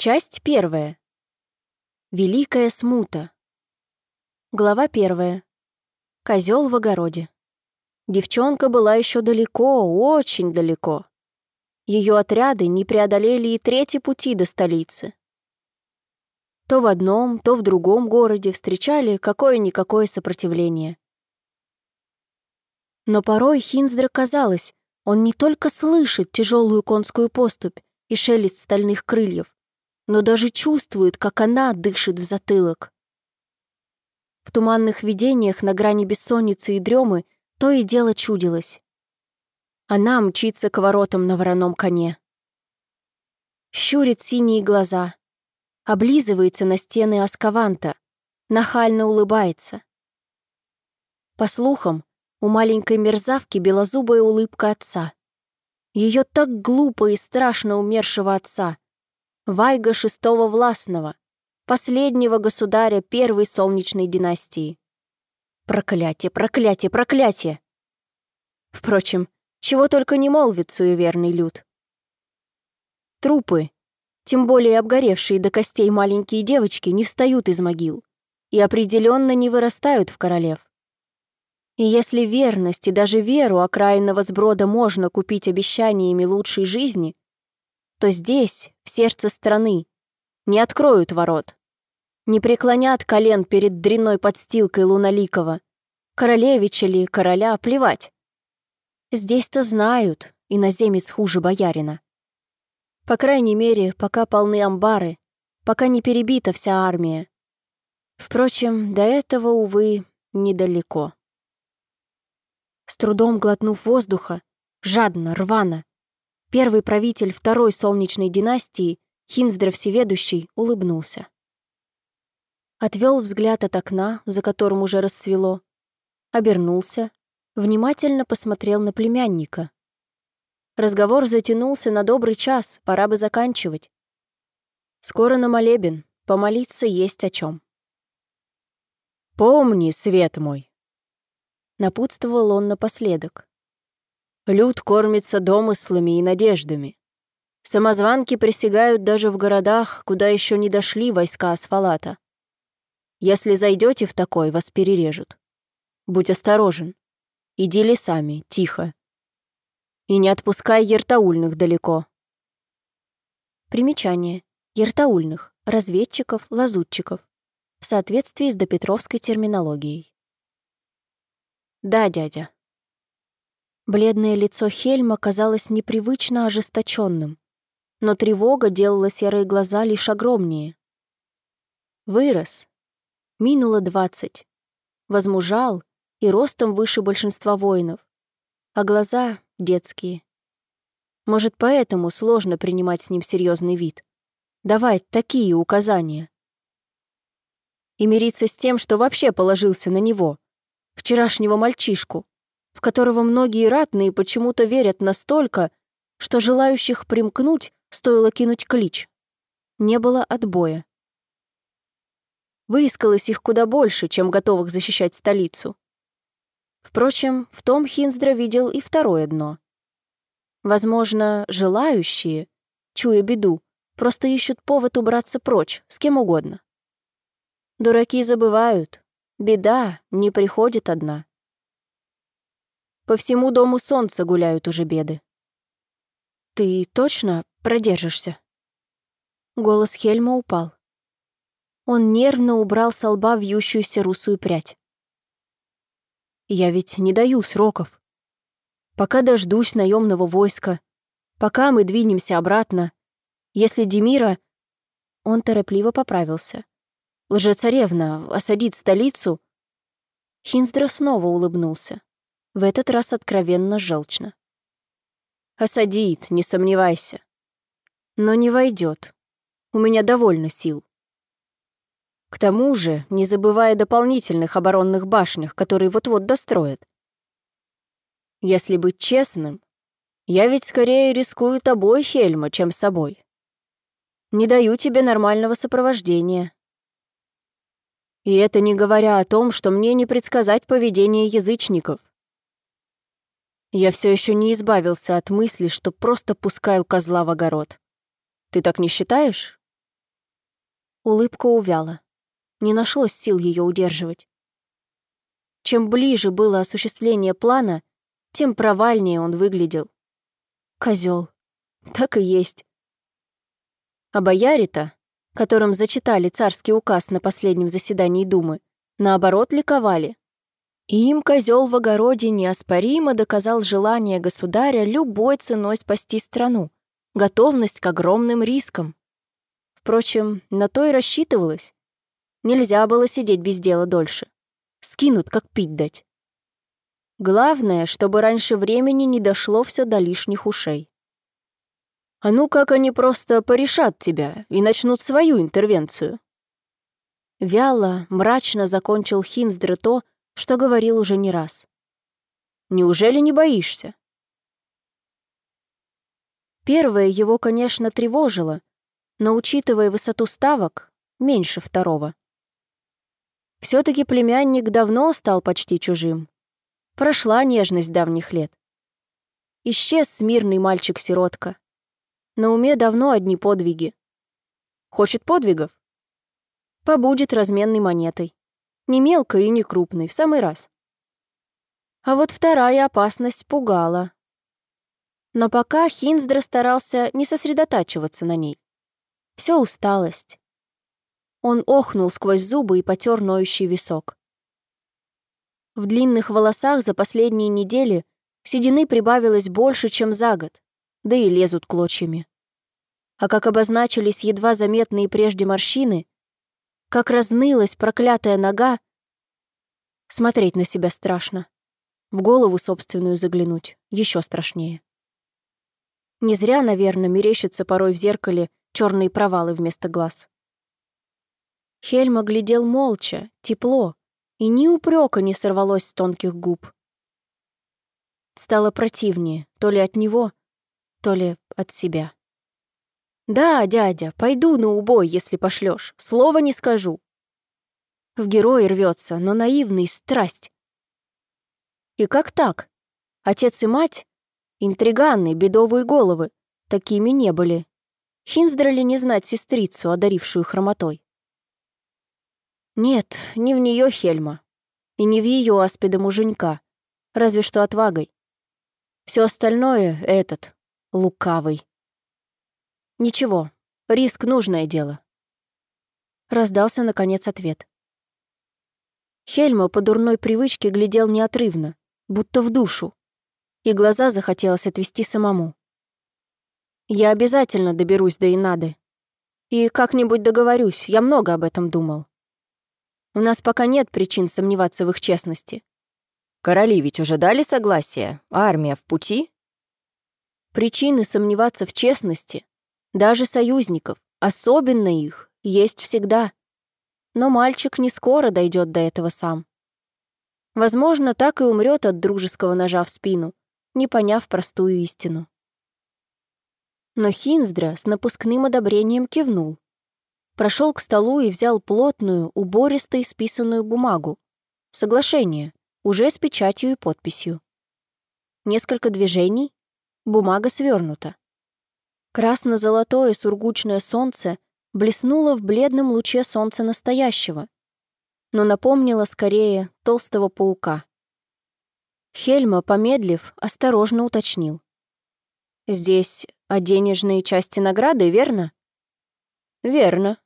Часть первая. Великая смута. Глава первая. Козел в огороде. Девчонка была еще далеко, очень далеко. Ее отряды не преодолели и трети пути до столицы. То в одном, то в другом городе встречали какое-никакое сопротивление. Но порой Хинздра казалось, он не только слышит тяжелую конскую поступь и шелест стальных крыльев, но даже чувствует, как она дышит в затылок. В туманных видениях на грани бессонницы и дремы то и дело чудилось. Она мчится к воротам на вороном коне. Щурит синие глаза, облизывается на стены Аскаванта, нахально улыбается. По слухам, у маленькой мерзавки белозубая улыбка отца. Ее так глупо и страшно умершего отца. Вайга шестого властного, последнего государя первой солнечной династии. Проклятие, проклятие, проклятие! Впрочем, чего только не молвит суеверный люд. Трупы, тем более обгоревшие до костей маленькие девочки, не встают из могил и определенно не вырастают в королев. И если верность и даже веру окраинного сброда можно купить обещаниями лучшей жизни, то здесь, в сердце страны, не откроют ворот, не преклонят колен перед дрянной подстилкой Луналикова, королевича ли, короля, плевать. Здесь-то знают, иноземец хуже боярина. По крайней мере, пока полны амбары, пока не перебита вся армия. Впрочем, до этого, увы, недалеко. С трудом глотнув воздуха, жадно, рвано, первый правитель второй солнечной династии, Хинздра Всеведущий, улыбнулся. Отвел взгляд от окна, за которым уже рассвело, обернулся, внимательно посмотрел на племянника. Разговор затянулся на добрый час, пора бы заканчивать. Скоро на молебен, помолиться есть о чем. «Помни, свет мой!» Напутствовал он напоследок. Люд кормится домыслами и надеждами. Самозванки присягают даже в городах, куда еще не дошли войска асфалата. Если зайдете в такой, вас перережут. Будь осторожен. Иди лесами, тихо. И не отпускай ертаульных далеко. Примечание. Ертаульных. Разведчиков, лазутчиков. В соответствии с допетровской терминологией. Да, дядя. Бледное лицо Хельма казалось непривычно ожесточенным, но тревога делала серые глаза лишь огромнее. Вырос. Минуло двадцать. Возмужал и ростом выше большинства воинов. А глаза детские. Может, поэтому сложно принимать с ним серьезный вид. Давать такие указания. И мириться с тем, что вообще положился на него, вчерашнего мальчишку, в которого многие ратные почему-то верят настолько, что желающих примкнуть стоило кинуть клич. Не было отбоя. Выискалось их куда больше, чем готовых защищать столицу. Впрочем, в том Хинздра видел и второе дно. Возможно, желающие, чуя беду, просто ищут повод убраться прочь, с кем угодно. Дураки забывают, беда не приходит одна. По всему дому солнца гуляют уже беды. «Ты точно продержишься?» Голос Хельма упал. Он нервно убрал со лба вьющуюся русую прядь. Я ведь не даю сроков. Пока дождусь наемного войска, пока мы двинемся обратно, если Демира... Он торопливо поправился. Лжецаревна осадит столицу. Хинздра снова улыбнулся. В этот раз откровенно желчно. Осадит, не сомневайся. Но не войдет. У меня довольно сил. К тому же, не забывая дополнительных оборонных башнях, которые вот-вот достроят. Если быть честным, я ведь скорее рискую тобой, Хельма, чем собой. Не даю тебе нормального сопровождения. И это не говоря о том, что мне не предсказать поведение язычников. Я все еще не избавился от мысли, что просто пускаю козла в огород. Ты так не считаешь? Улыбка увяла. Не нашлось сил ее удерживать. Чем ближе было осуществление плана, тем провальнее он выглядел. Козел. Так и есть. А бояре-то, которым зачитали царский указ на последнем заседании Думы, наоборот ликовали. И им козел в огороде неоспоримо доказал желание государя любой ценой спасти страну, готовность к огромным рискам. Впрочем, на то и рассчитывалось. Нельзя было сидеть без дела дольше. Скинут, как пить дать. Главное, чтобы раньше времени не дошло все до лишних ушей. А ну как они просто порешат тебя и начнут свою интервенцию? Вяло, мрачно закончил Хинздре то, что говорил уже не раз. Неужели не боишься? Первое его, конечно, тревожило, но, учитывая высоту ставок, меньше второго. все таки племянник давно стал почти чужим. Прошла нежность давних лет. Исчез смирный мальчик-сиротка. На уме давно одни подвиги. Хочет подвигов? Побудет разменной монетой. Не мелкой и не крупной, в самый раз. А вот вторая опасность пугала. Но пока Хинздра старался не сосредотачиваться на ней. Все усталость. Он охнул сквозь зубы и потер ноющий висок. В длинных волосах за последние недели седины прибавилось больше, чем за год, да и лезут клочьями. А как обозначились едва заметные прежде морщины, как разнылась проклятая нога, смотреть на себя страшно. В голову собственную заглянуть еще страшнее. Не зря, наверное, мерещится порой в зеркале черные провалы вместо глаз. Хельма глядел молча, тепло, и ни упрека не сорвалось с тонких губ. Стало противнее, то ли от него, то ли от себя. «Да, дядя, пойду на убой, если пошлешь. Слова не скажу». В герой рвется, но наивный страсть. И как так? Отец и мать, интриганные, бедовые головы, такими не были. Хинздрали не знать сестрицу, одарившую хромотой. Нет, не в нее Хельма. И не в ее аспида муженька. Разве что отвагой. Все остальное — этот, лукавый. Ничего, риск — нужное дело. Раздался, наконец, ответ. Хельма по дурной привычке глядел неотрывно, будто в душу, и глаза захотелось отвести самому. Я обязательно доберусь до Инады. И как-нибудь договорюсь, я много об этом думал. У нас пока нет причин сомневаться в их честности. Короли ведь уже дали согласие, а армия в пути? Причины сомневаться в честности, даже союзников, особенно их, есть всегда. Но мальчик не скоро дойдет до этого сам. Возможно, так и умрет от дружеского ножа в спину, не поняв простую истину. Но Хинздра с напускным одобрением кивнул. Прошел к столу и взял плотную, убористо исписанную бумагу. Соглашение, уже с печатью и подписью. Несколько движений, бумага свернута. Красно-золотое сургучное солнце блеснуло в бледном луче солнца настоящего, но напомнило скорее толстого паука. Хельма, помедлив, осторожно уточнил. «Здесь о денежной части награды, верно?» «Верно».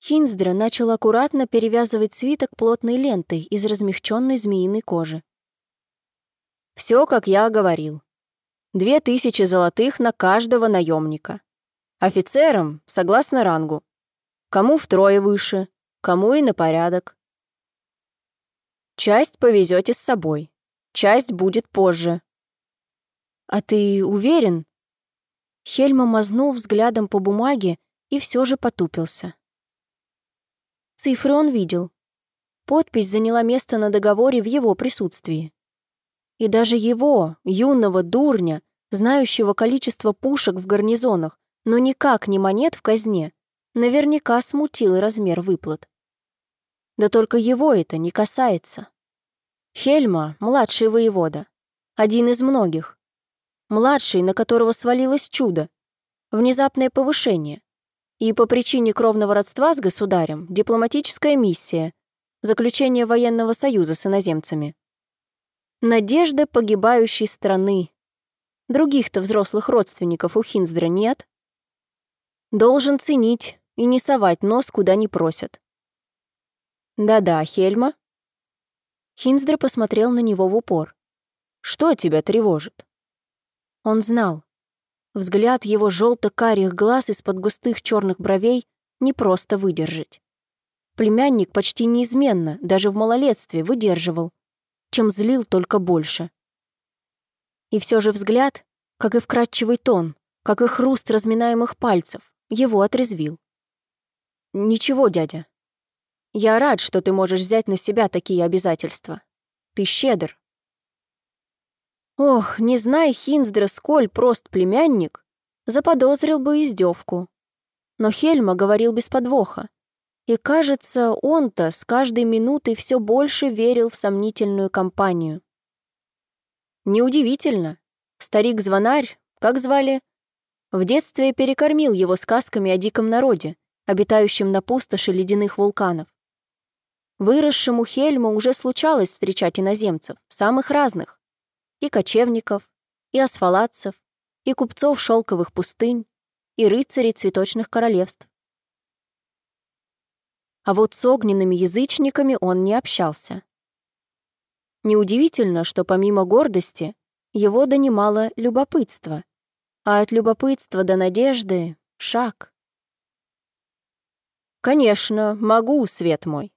Хинздра начал аккуратно перевязывать свиток плотной лентой из размягченной змеиной кожи. Все, как я говорил. Две тысячи золотых на каждого наемника. Офицерам, согласно рангу. Кому втрое выше, кому и на порядок. Часть повезете с собой, часть будет позже. А ты уверен, Хельма мазнул взглядом по бумаге и все же потупился. Цифры он видел. Подпись заняла место на договоре в его присутствии. И даже его, юного дурня, знающего количество пушек в гарнизонах, но никак не монет в казне, наверняка смутил размер выплат. Да только его это не касается. Хельма — младший воевода, один из многих, Младший, на которого свалилось чудо. Внезапное повышение. И по причине кровного родства с государем дипломатическая миссия, заключение военного союза с иноземцами. Надежда погибающей страны. Других-то взрослых родственников у Хинздра нет. Должен ценить и не совать нос, куда не просят. «Да-да, Хельма». Хинздра посмотрел на него в упор. «Что тебя тревожит?» Он знал. Взгляд его желто-карих глаз из-под густых черных бровей не просто выдержать. Племянник почти неизменно, даже в малолетстве, выдерживал, чем злил только больше. И все же взгляд, как и вкрадчивый тон, как и хруст разминаемых пальцев, его отрезвил. «Ничего, дядя. Я рад, что ты можешь взять на себя такие обязательства. Ты щедр, Ох, не зная Хинздра, сколь прост племянник, заподозрил бы издевку. Но Хельма говорил без подвоха. И, кажется, он-то с каждой минутой все больше верил в сомнительную компанию. Неудивительно. Старик-звонарь, как звали, в детстве перекормил его сказками о диком народе, обитающем на пустоши ледяных вулканов. Выросшему Хельму уже случалось встречать иноземцев, самых разных, и кочевников, и асфалатцев, и купцов шелковых пустынь, и рыцарей цветочных королевств. А вот с огненными язычниками он не общался. Неудивительно, что помимо гордости его донимало любопытство, а от любопытства до надежды — шаг. «Конечно, могу, свет мой».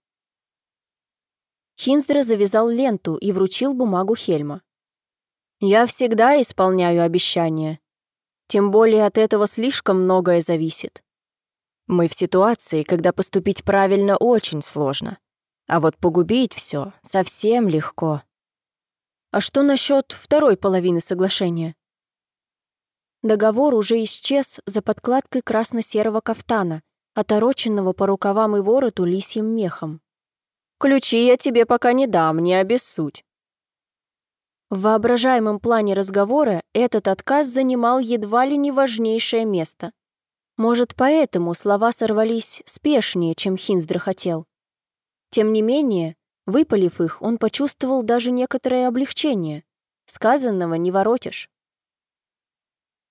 Хинздра завязал ленту и вручил бумагу Хельма. Я всегда исполняю обещания. Тем более от этого слишком многое зависит. Мы в ситуации, когда поступить правильно очень сложно. А вот погубить все совсем легко. А что насчет второй половины соглашения? Договор уже исчез за подкладкой красно-серого кафтана, отороченного по рукавам и вороту лисьим мехом. «Ключи я тебе пока не дам, не обессудь. В воображаемом плане разговора этот отказ занимал едва ли не важнейшее место. Может, поэтому слова сорвались спешнее, чем Хинздра хотел. Тем не менее, выпалив их, он почувствовал даже некоторое облегчение. Сказанного не воротишь.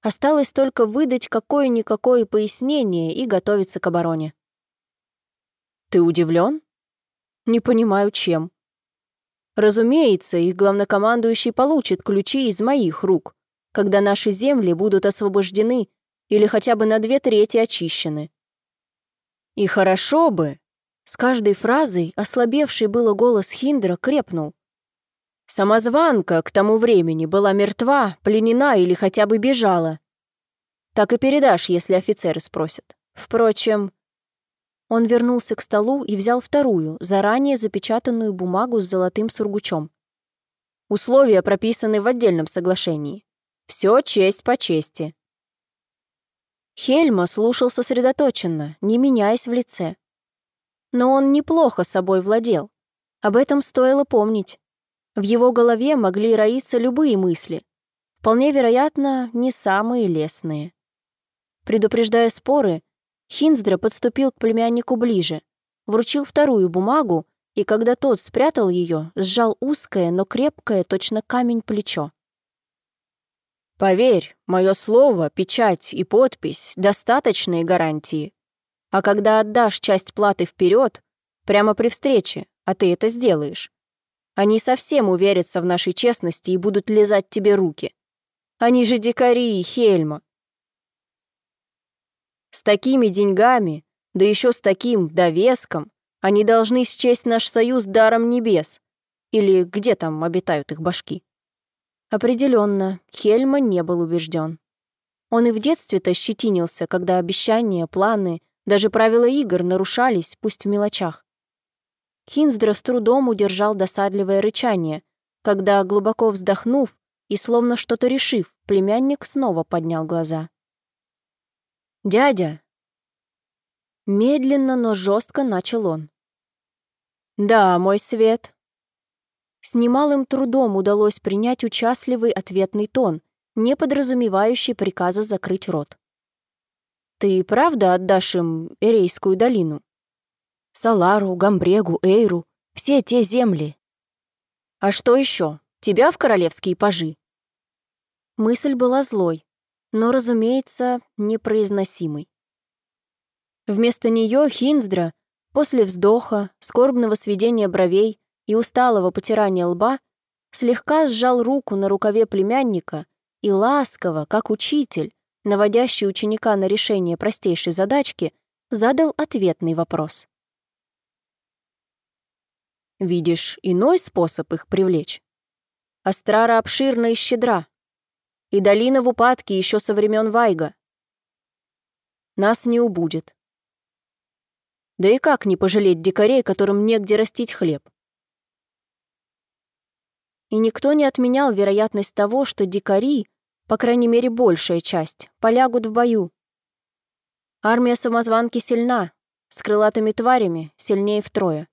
Осталось только выдать какое-никакое пояснение и готовиться к обороне. «Ты удивлен? «Не понимаю, чем», Разумеется, их главнокомандующий получит ключи из моих рук, когда наши земли будут освобождены или хотя бы на две трети очищены. И хорошо бы. С каждой фразой ослабевший было голос Хиндра крепнул. Самозванка к тому времени была мертва, пленена или хотя бы бежала. Так и передашь, если офицеры спросят. Впрочем, он вернулся к столу и взял вторую, заранее запечатанную бумагу с золотым сургучом. Условия прописаны в отдельном соглашении. Все честь по чести. Хельма слушал сосредоточенно, не меняясь в лице. Но он неплохо собой владел. Об этом стоило помнить. В его голове могли роиться любые мысли. Вполне вероятно, не самые лестные. Предупреждая споры, Хинздра подступил к племяннику ближе, вручил вторую бумагу, и когда тот спрятал ее, сжал узкое, но крепкое, точно камень плечо. «Поверь, мое слово, печать и подпись — достаточные гарантии. А когда отдашь часть платы вперед, прямо при встрече, а ты это сделаешь, они совсем уверятся в нашей честности и будут лизать тебе руки. Они же дикари, Хельма. С такими деньгами, да еще с таким довеском, они должны счесть наш союз даром небес. Или где там обитают их башки? Определенно, Хельма не был убежден. Он и в детстве-то щетинился, когда обещания, планы, даже правила игр нарушались, пусть в мелочах. Хинздра с трудом удержал досадливое рычание, когда, глубоко вздохнув и словно что-то решив, племянник снова поднял глаза. «Дядя!» Медленно, но жестко начал он. «Да, мой свет». С немалым трудом удалось принять участливый ответный тон, не подразумевающий приказа закрыть рот. Ты правда отдашь им Эрейскую долину? Салару, Гамбрегу, Эйру, все те земли. А что еще? Тебя в королевские пажи? Мысль была злой, но, разумеется, непроизносимой. Вместо нее Хинздра, после вздоха, скорбного сведения бровей и усталого потирания лба, слегка сжал руку на рукаве племянника и ласково, как учитель, наводящий ученика на решение простейшей задачки, задал ответный вопрос. «Видишь иной способ их привлечь? Астрара обширна и щедра, и долина в упадке еще со времен Вайга. Нас не убудет. Да и как не пожалеть дикарей, которым негде растить хлеб? И никто не отменял вероятность того, что дикари по крайней мере большая часть, полягут в бою. Армия самозванки сильна, с крылатыми тварями сильнее втрое.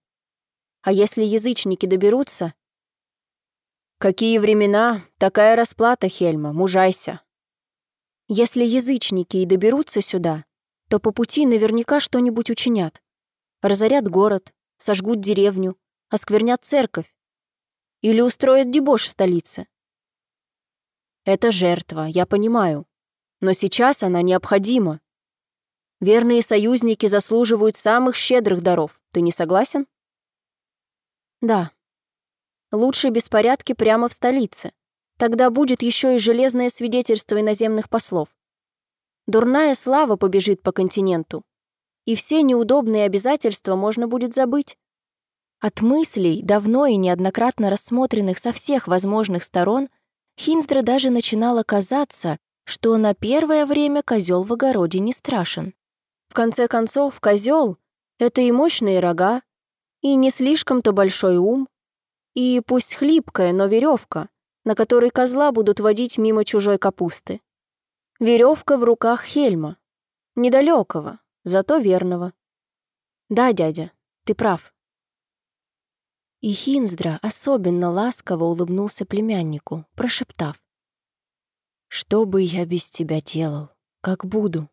А если язычники доберутся... Какие времена, такая расплата, Хельма, мужайся. Если язычники и доберутся сюда, то по пути наверняка что-нибудь учинят. Разорят город, сожгут деревню, осквернят церковь. Или устроят дебош в столице. Это жертва, я понимаю. Но сейчас она необходима. Верные союзники заслуживают самых щедрых даров. Ты не согласен? Да. Лучше беспорядки прямо в столице. Тогда будет еще и железное свидетельство иноземных послов. Дурная слава побежит по континенту. И все неудобные обязательства можно будет забыть. От мыслей, давно и неоднократно рассмотренных со всех возможных сторон, Хинздра даже начинало казаться, что на первое время козел в огороде не страшен. В конце концов, козел — это и мощные рога, и не слишком-то большой ум, и пусть хлипкая, но веревка, на которой козла будут водить мимо чужой капусты. Веревка в руках Хельма. Недалекого, зато верного. Да, дядя, ты прав. И Хинздра особенно ласково улыбнулся племяннику, прошептав. «Что бы я без тебя делал? Как буду?»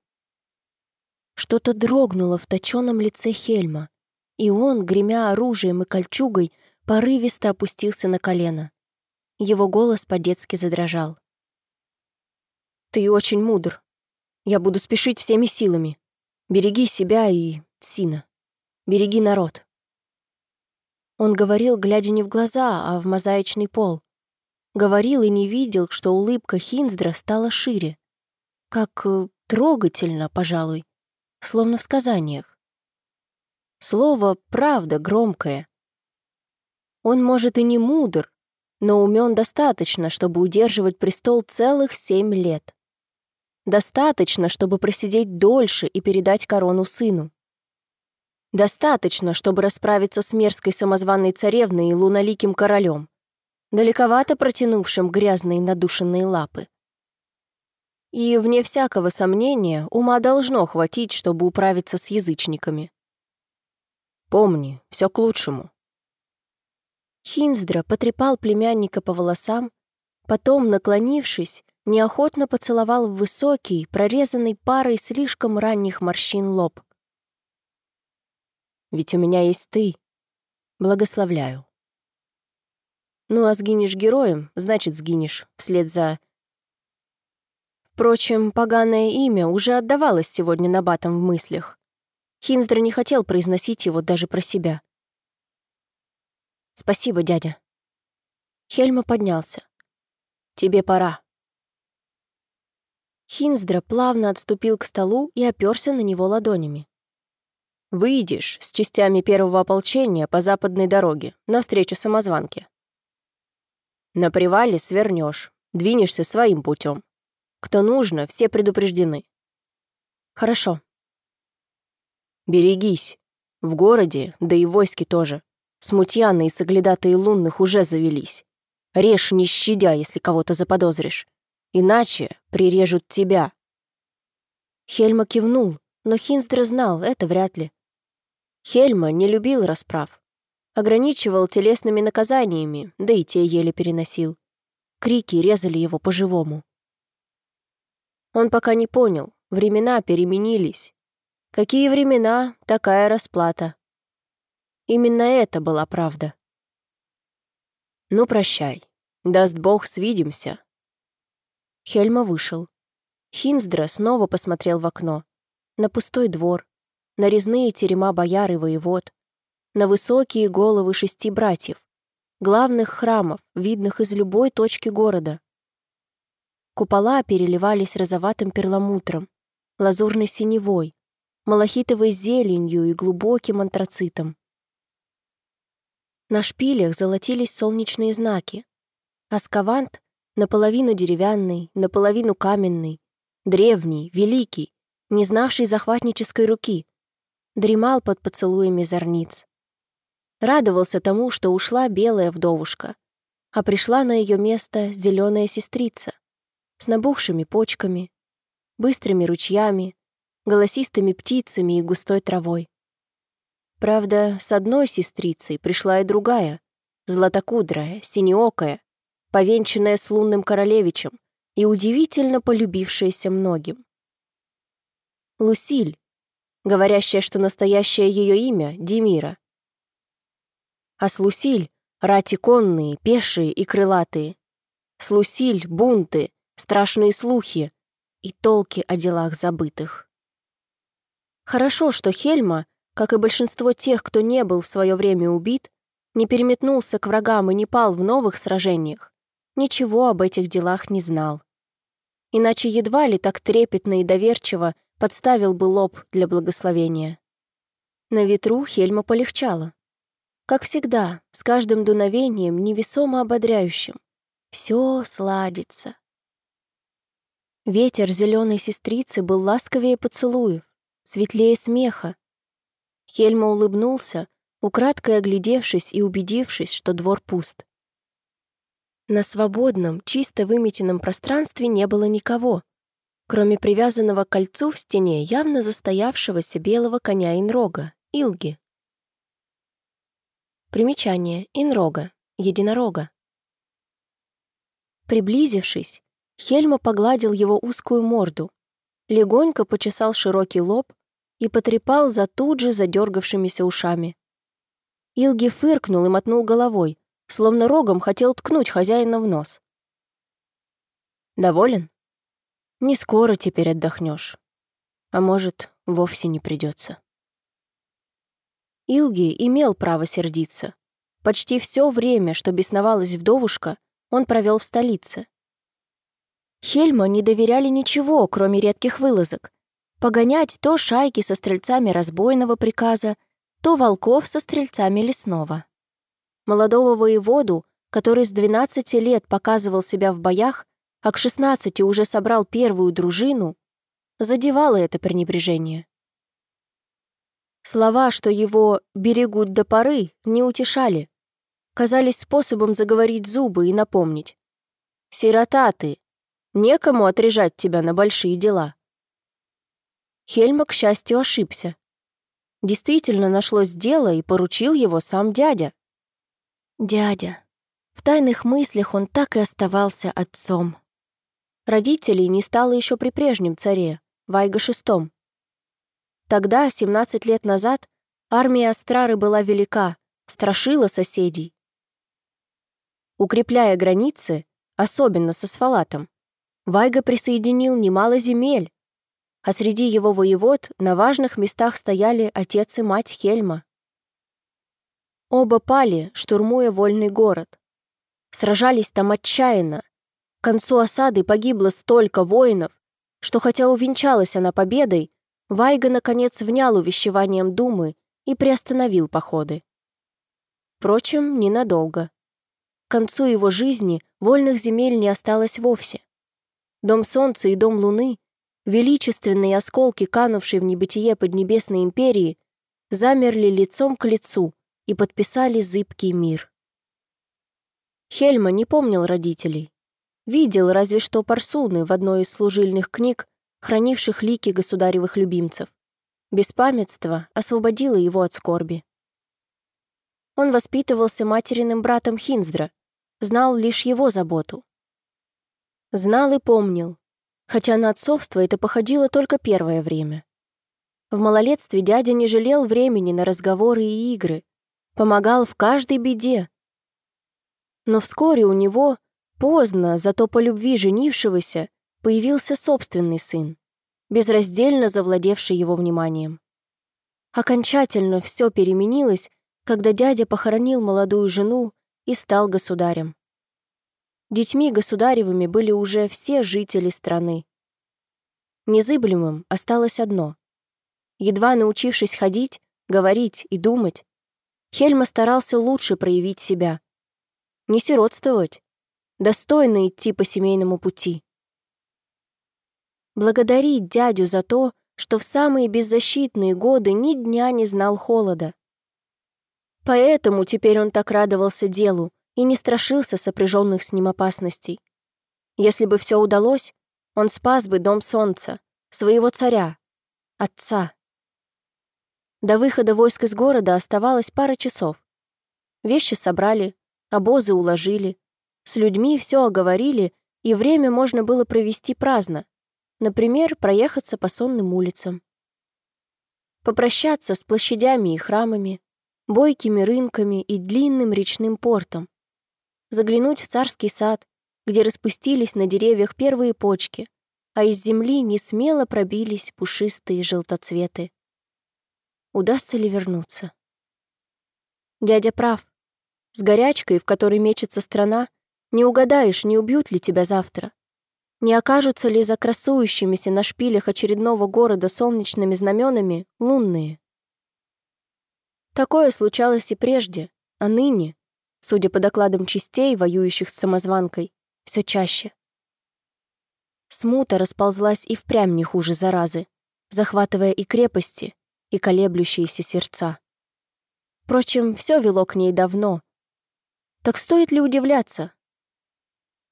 Что-то дрогнуло в точенном лице Хельма, и он, гремя оружием и кольчугой, порывисто опустился на колено. Его голос по-детски задрожал. «Ты очень мудр. Я буду спешить всеми силами. Береги себя и Сина. Береги народ». Он говорил, глядя не в глаза, а в мозаичный пол. Говорил и не видел, что улыбка Хинздра стала шире. Как э, трогательно, пожалуй, словно в сказаниях. Слово «правда» громкое. Он, может, и не мудр, но умен достаточно, чтобы удерживать престол целых семь лет. Достаточно, чтобы просидеть дольше и передать корону сыну. Достаточно, чтобы расправиться с мерзкой самозванной царевной и луноликим королем, далековато протянувшим грязные надушенные лапы. И, вне всякого сомнения, ума должно хватить, чтобы управиться с язычниками. Помни, все к лучшему. Хинздра потрепал племянника по волосам, потом, наклонившись, неохотно поцеловал в высокий, прорезанный парой слишком ранних морщин лоб. Ведь у меня есть ты. Благословляю. Ну, а сгинешь героем, значит, сгинешь, вслед за... Впрочем, поганое имя уже отдавалось сегодня набатом в мыслях. Хинздер не хотел произносить его даже про себя. «Спасибо, дядя». Хельма поднялся. «Тебе пора». Хинздра плавно отступил к столу и оперся на него ладонями. Выйдешь с частями первого ополчения по западной дороге, навстречу самозванке. На привале свернешь, двинешься своим путем. Кто нужно, все предупреждены. Хорошо. Берегись. В городе, да и войске тоже. Смутьяны и соглядатые лунных уже завелись. Режь не щадя, если кого-то заподозришь. Иначе прирежут тебя. Хельма кивнул, но Хинздра знал, это вряд ли. Хельма не любил расправ. Ограничивал телесными наказаниями, да и те еле переносил. Крики резали его по-живому. Он пока не понял, времена переменились. Какие времена, такая расплата. Именно это была правда. Ну, прощай. Даст бог, свидимся. Хельма вышел. Хинздра снова посмотрел в окно. На пустой двор, на резные терема бояр и воевод, на высокие головы шести братьев, главных храмов, видных из любой точки города. Купола переливались розоватым перламутром, лазурной синевой, малахитовой зеленью и глубоким антрацитом. На шпилях золотились солнечные знаки. Аскавант, наполовину деревянный, наполовину каменный, древний, великий, не знавший захватнической руки, дремал под поцелуями зорниц. Радовался тому, что ушла белая вдовушка, а пришла на ее место зеленая сестрица с набухшими почками, быстрыми ручьями, голосистыми птицами и густой травой. Правда, с одной сестрицей пришла и другая, златокудрая, синеокая, повенчанная с лунным королевичем и удивительно полюбившаяся многим. Лусиль, говорящая, что настоящее ее имя — Демира. А с Лусиль — рати конные, пешие и крылатые. С Лусиль — бунты, страшные слухи и толки о делах забытых. Хорошо, что Хельма, как и большинство тех, кто не был в свое время убит, не переметнулся к врагам и не пал в новых сражениях, ничего об этих делах не знал. Иначе едва ли так трепетно и доверчиво подставил бы лоб для благословения. На ветру Хельма полегчало. Как всегда, с каждым дуновением невесомо ободряющим. Все сладится. Ветер зеленой сестрицы был ласковее поцелуев светлее смеха. Хельма улыбнулся, украдкой оглядевшись и убедившись, что двор пуст. На свободном, чисто выметенном пространстве не было никого, кроме привязанного к кольцу в стене явно застоявшегося белого коня Инрога, Илги. Примечание. Инрога. Единорога. Приблизившись, Хельма погладил его узкую морду, легонько почесал широкий лоб и потрепал за тут же задергавшимися ушами. Илги фыркнул и мотнул головой, словно рогом хотел ткнуть хозяина в нос. «Доволен? Не скоро теперь отдохнешь. А может, вовсе не придется. Илги имел право сердиться. Почти все время, что бесновалась вдовушка, он провел в столице. Хельма не доверяли ничего, кроме редких вылазок, погонять то шайки со стрельцами разбойного приказа, то волков со стрельцами лесного. Молодого воеводу, который с 12 лет показывал себя в боях, а к 16 уже собрал первую дружину, задевало это пренебрежение. Слова, что его «берегут до поры», не утешали. Казались способом заговорить зубы и напомнить. «Сирота ты! Некому отрежать тебя на большие дела!» Хельма, к счастью, ошибся. Действительно нашлось дело и поручил его сам дядя. Дядя. В тайных мыслях он так и оставался отцом. Родителей не стало еще при прежнем царе, Вайга VI. Тогда, 17 лет назад, армия Астрары была велика, страшила соседей. Укрепляя границы, особенно со Сфалатом, Вайга присоединил немало земель, а среди его воевод на важных местах стояли отец и мать Хельма. Оба пали, штурмуя вольный город. Сражались там отчаянно. К концу осады погибло столько воинов, что хотя увенчалась она победой, Вайга наконец внял увещеванием Думы и приостановил походы. Впрочем, ненадолго. К концу его жизни вольных земель не осталось вовсе. Дом Солнца и Дом Луны Величественные осколки, канувшие в небытие Поднебесной империи, замерли лицом к лицу и подписали зыбкий мир. Хельма не помнил родителей. Видел разве что парсуны в одной из служильных книг, хранивших лики государевых любимцев. Беспамятство освободило его от скорби. Он воспитывался материным братом Хинздра, знал лишь его заботу. Знал и помнил, Хотя на отцовство это походило только первое время. В малолетстве дядя не жалел времени на разговоры и игры, помогал в каждой беде. Но вскоре у него, поздно, зато по любви женившегося, появился собственный сын, безраздельно завладевший его вниманием. Окончательно все переменилось, когда дядя похоронил молодую жену и стал государем. Детьми государевыми были уже все жители страны. Незыблемым осталось одно. Едва научившись ходить, говорить и думать, Хельма старался лучше проявить себя. Не сиротствовать, достойно идти по семейному пути. Благодарить дядю за то, что в самые беззащитные годы ни дня не знал холода. Поэтому теперь он так радовался делу и не страшился сопряженных с ним опасностей. Если бы все удалось, он спас бы дом солнца, своего царя, отца. До выхода войск из города оставалось пара часов. Вещи собрали, обозы уложили, с людьми все оговорили, и время можно было провести праздно, например, проехаться по сонным улицам. Попрощаться с площадями и храмами, бойкими рынками и длинным речным портом. Заглянуть в царский сад, где распустились на деревьях первые почки, а из земли не смело пробились пушистые желтоцветы. Удастся ли вернуться? Дядя прав. С горячкой, в которой мечется страна, не угадаешь, не убьют ли тебя завтра. Не окажутся ли за красующимися на шпилях очередного города солнечными знаменами лунные? Такое случалось и прежде, а ныне, судя по докладам частей, воюющих с самозванкой, все чаще. Смута расползлась и впрямь не хуже заразы, захватывая и крепости, и колеблющиеся сердца. Впрочем, все вело к ней давно. Так стоит ли удивляться?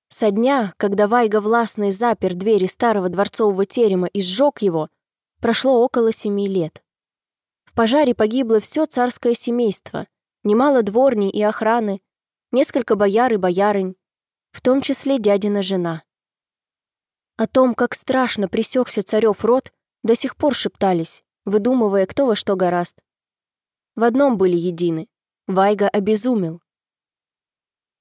Со дня, когда Вайга властный запер двери старого дворцового терема и сжег его, прошло около семи лет. В пожаре погибло все царское семейство, немало дворней и охраны, несколько бояр и боярынь, в том числе дядина жена. О том, как страшно пресекся царев род, до сих пор шептались, выдумывая, кто во что гораст. В одном были едины — Вайга обезумел.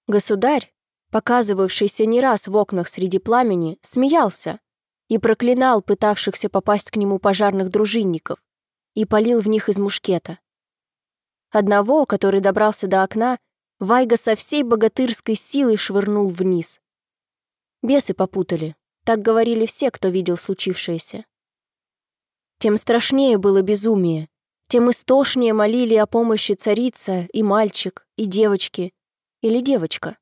Государь, показывавшийся не раз в окнах среди пламени, смеялся и проклинал пытавшихся попасть к нему пожарных дружинников и полил в них из мушкета. Одного, который добрался до окна, Вайга со всей богатырской силой швырнул вниз. Бесы попутали, так говорили все, кто видел случившееся. Тем страшнее было безумие, тем истошнее молили о помощи царица и мальчик, и девочки, или девочка.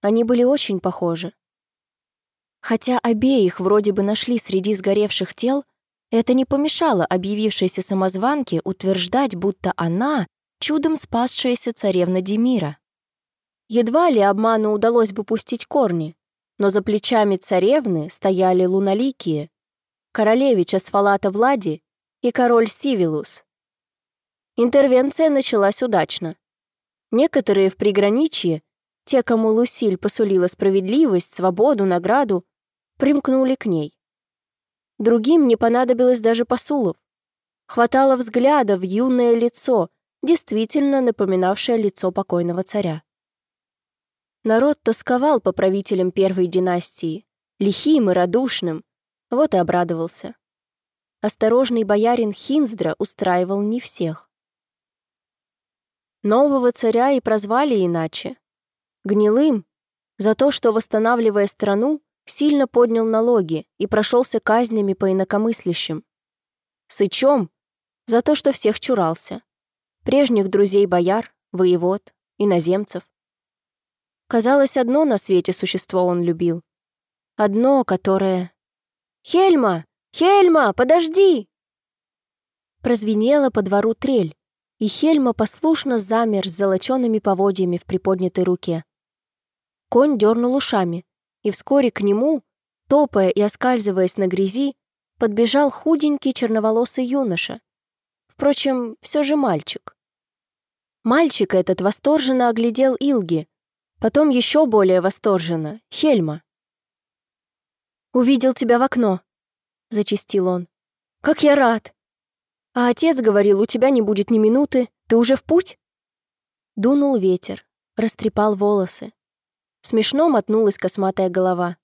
Они были очень похожи. Хотя обеих вроде бы нашли среди сгоревших тел, это не помешало объявившейся самозванке утверждать, будто она — чудом спасшаяся царевна Демира. Едва ли обману удалось бы пустить корни, но за плечами царевны стояли луналикие, королевич Асфалата Влади и король Сивилус. Интервенция началась удачно. Некоторые в приграничье, те, кому Лусиль посулила справедливость, свободу, награду, примкнули к ней. Другим не понадобилось даже посулов. Хватало взгляда в юное лицо, действительно напоминавшее лицо покойного царя. Народ тосковал по правителям первой династии, лихим и радушным, вот и обрадовался. Осторожный боярин Хинздра устраивал не всех. Нового царя и прозвали иначе. Гнилым, за то, что, восстанавливая страну, сильно поднял налоги и прошелся казнями по инакомыслящим. Сычом, за то, что всех чурался. Прежних друзей бояр, воевод, иноземцев. Казалось, одно на свете существо он любил. Одно, которое «Хельма! Хельма, подожди!» Прозвенела по двору трель, и Хельма послушно замер с золочеными поводьями в приподнятой руке. Конь дернул ушами, и вскоре к нему, топая и оскальзываясь на грязи, подбежал худенький черноволосый юноша. Впрочем, все же мальчик. Мальчик этот восторженно оглядел Илги, потом еще более восторженно — Хельма. Увидел тебя в окно», — зачистил он. «Как я рад! А отец говорил, у тебя не будет ни минуты. Ты уже в путь?» Дунул ветер, растрепал волосы. Смешно мотнулась косматая голова.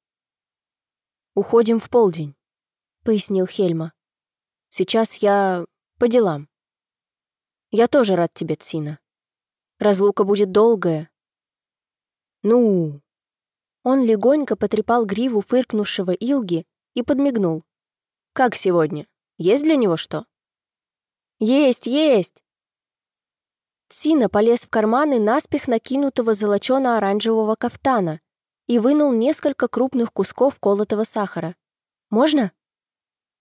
«Уходим в полдень», — пояснил Хельма. «Сейчас я по делам. Я тоже рад тебе, Цина. Разлука будет долгая». «Ну...» Он легонько потрепал гриву фыркнувшего Илги и подмигнул. «Как сегодня? Есть для него что?» «Есть, есть!» Цина полез в карманы наспех накинутого золочено-оранжевого кафтана и вынул несколько крупных кусков колотого сахара. «Можно?»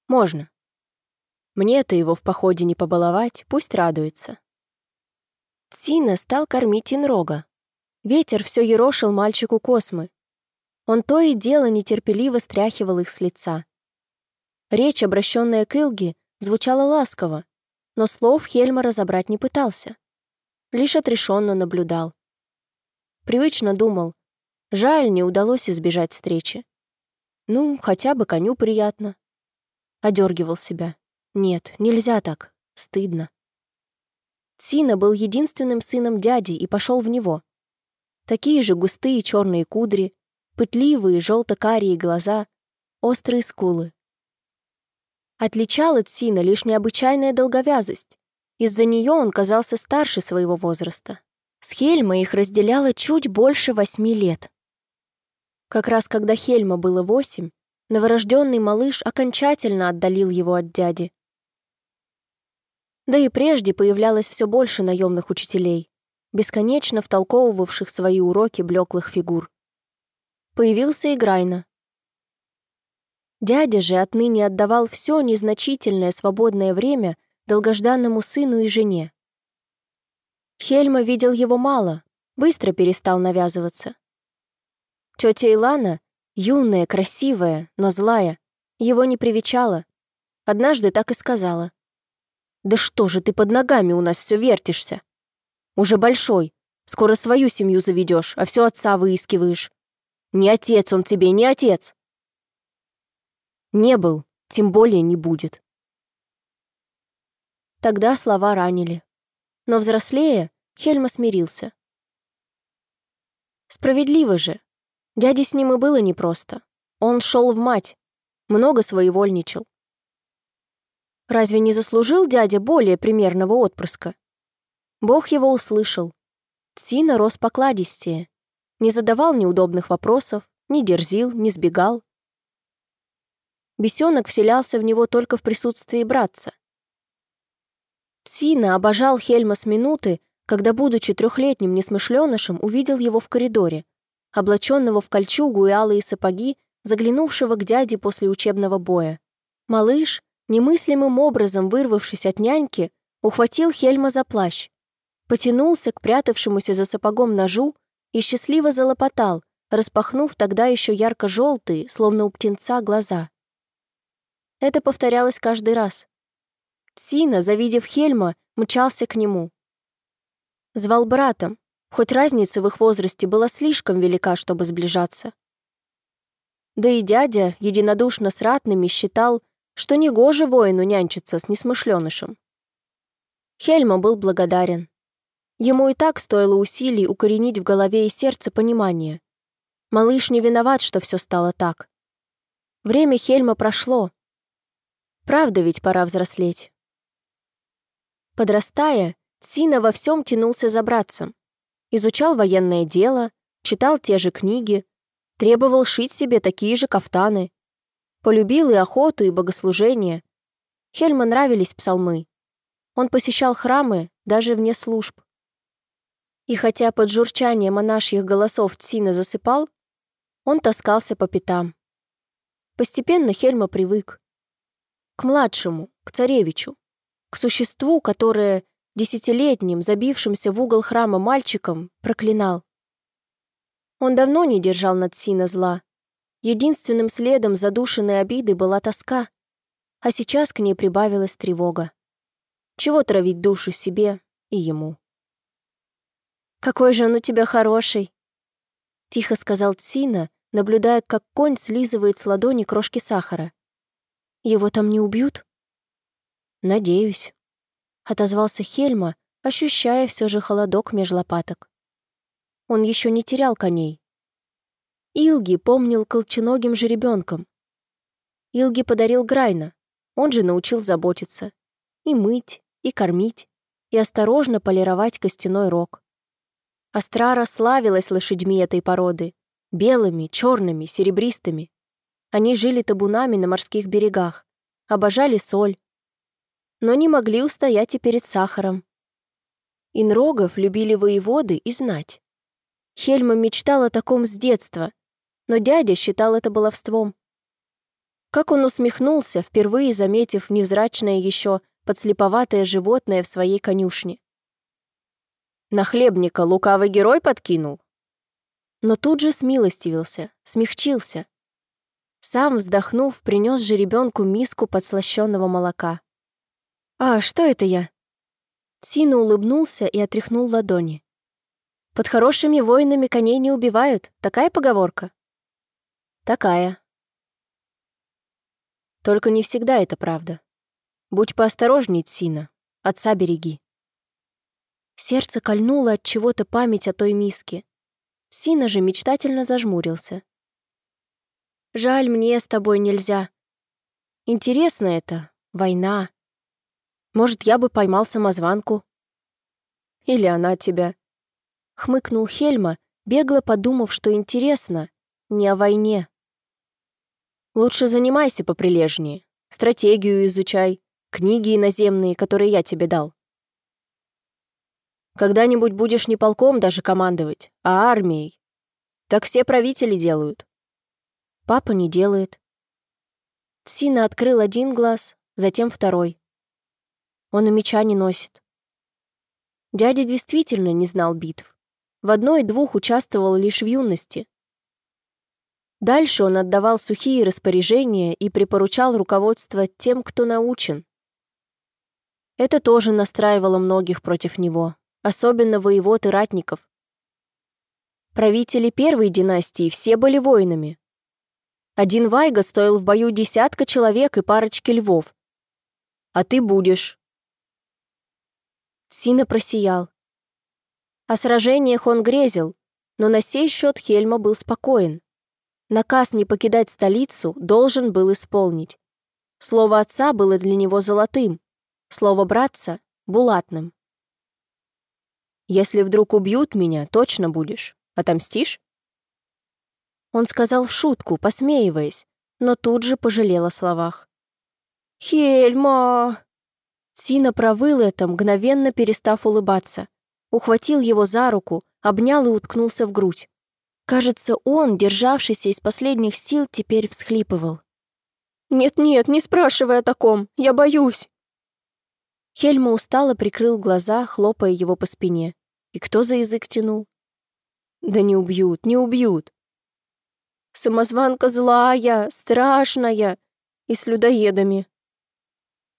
«Можно. Мне-то его в походе не побаловать, пусть радуется». Цина стал кормить инрога. Ветер все ерошил мальчику космы. Он то и дело нетерпеливо стряхивал их с лица. Речь, обращенная к Илге, звучала ласково, но слов Хельма разобрать не пытался. Лишь отрешенно наблюдал. Привычно думал, жаль, не удалось избежать встречи. Ну, хотя бы коню приятно. Одергивал себя. Нет, нельзя так, стыдно. Сина был единственным сыном дяди и пошел в него. Такие же густые черные кудри, пытливые желто-карие глаза, острые скулы. Отличала Цина лишь необычайная долговязость. Из-за нее он казался старше своего возраста. С Хельма их разделяло чуть больше восьми лет. Как раз когда Хельма было восемь, новорожденный малыш окончательно отдалил его от дяди. Да и прежде появлялось все больше наемных учителей, бесконечно втолковывавших свои уроки блеклых фигур. Появился и Грайна, Дядя же отныне отдавал все незначительное свободное время долгожданному сыну и жене. Хельма видел его мало, быстро перестал навязываться. Тетя Илана, юная, красивая, но злая, его не привечала. Однажды так и сказала. «Да что же ты под ногами у нас все вертишься? Уже большой, скоро свою семью заведешь, а все отца выискиваешь. Не отец он тебе, не отец!» Не был, тем более не будет. Тогда слова ранили. Но взрослея, Хельма смирился. Справедливо же. Дяде с ним и было непросто. Он шел в мать, много своевольничал. Разве не заслужил дядя более примерного отпрыска? Бог его услышал. Сина рос покладистее, не задавал неудобных вопросов, не дерзил, не сбегал. Бесенок вселялся в него только в присутствии братца. Сина обожал Хельма с минуты, когда, будучи трехлетним несмышленышем, увидел его в коридоре, облаченного в кольчугу и алые сапоги, заглянувшего к дяде после учебного боя. Малыш, немыслимым образом вырвавшись от няньки, ухватил Хельма за плащ, потянулся к прятавшемуся за сапогом ножу и счастливо залопотал, распахнув тогда еще ярко-желтые, словно у птенца, глаза. Это повторялось каждый раз. Сина, завидев Хельма, мчался к нему. Звал братом, хоть разница в их возрасте была слишком велика, чтобы сближаться. Да и дядя, единодушно с ратными, считал, что негоже воину нянчиться с несмышленышем. Хельма был благодарен. Ему и так стоило усилий укоренить в голове и сердце понимание. Малыш не виноват, что все стало так. Время Хельма прошло, Правда ведь пора взрослеть. Подрастая, Сина во всем тянулся за братцем. Изучал военное дело, читал те же книги, требовал шить себе такие же кафтаны. Полюбил и охоту, и богослужение. Хельма нравились псалмы. Он посещал храмы даже вне служб. И хотя под журчание монашьих голосов Цина засыпал, он таскался по пятам. Постепенно Хельма привык. К младшему, к царевичу. К существу, которое десятилетним, забившимся в угол храма мальчиком, проклинал. Он давно не держал над Сина зла. Единственным следом задушенной обиды была тоска, а сейчас к ней прибавилась тревога. Чего травить душу себе и ему? «Какой же он у тебя хороший!» Тихо сказал Цина, наблюдая, как конь слизывает с ладони крошки сахара. «Его там не убьют?» «Надеюсь», — отозвался Хельма, ощущая все же холодок меж лопаток. Он еще не терял коней. Илги помнил колченогим жеребенком. Илги подарил Грайна, он же научил заботиться. И мыть, и кормить, и осторожно полировать костяной рог. Астрара славилась лошадьми этой породы. Белыми, черными, серебристыми. Они жили табунами на морских берегах, обожали соль, но не могли устоять и перед сахаром. Инрогов любили воеводы и знать. Хельма мечтал о таком с детства, но дядя считал это баловством. Как он усмехнулся, впервые заметив невзрачное еще подслеповатое животное в своей конюшне. На хлебника лукавый герой подкинул? Но тут же смилостивился, смягчился. Сам, вздохнув, принес жеребенку миску подслащенного молока. «А, что это я?» Сина улыбнулся и отряхнул ладони. «Под хорошими воинами коней не убивают, такая поговорка?» «Такая». Только не всегда это правда. Будь поосторожней, Сина, отца береги. Сердце кольнуло от чего-то память о той миске. Сина же мечтательно зажмурился. «Жаль, мне с тобой нельзя. Интересно это, война. Может, я бы поймал самозванку?» «Или она тебя?» Хмыкнул Хельма, бегло подумав, что интересно, не о войне. «Лучше занимайся поприлежнее, стратегию изучай, книги иноземные, которые я тебе дал. Когда-нибудь будешь не полком даже командовать, а армией. Так все правители делают. Папа не делает. Сина открыл один глаз, затем второй. Он и меча не носит. Дядя действительно не знал битв. В одной-двух участвовал лишь в юности. Дальше он отдавал сухие распоряжения и припоручал руководство тем, кто научен. Это тоже настраивало многих против него особенно воевод и ратников. Правители первой династии все были воинами. Один Вайга стоил в бою десятка человек и парочки львов. А ты будешь. Сина просиял. О сражениях он грезил, но на сей счет Хельма был спокоен. Наказ не покидать столицу должен был исполнить. Слово отца было для него золотым, слово братца — булатным. Если вдруг убьют меня, точно будешь. Отомстишь?» Он сказал в шутку, посмеиваясь, но тут же пожалел о словах. «Хельма!» Сина провыл это, мгновенно перестав улыбаться. Ухватил его за руку, обнял и уткнулся в грудь. Кажется, он, державшийся из последних сил, теперь всхлипывал. «Нет-нет, не спрашивай о таком, я боюсь!» Хельма устало прикрыл глаза, хлопая его по спине. И кто за язык тянул? Да не убьют, не убьют. Самозванка злая, страшная и с людоедами.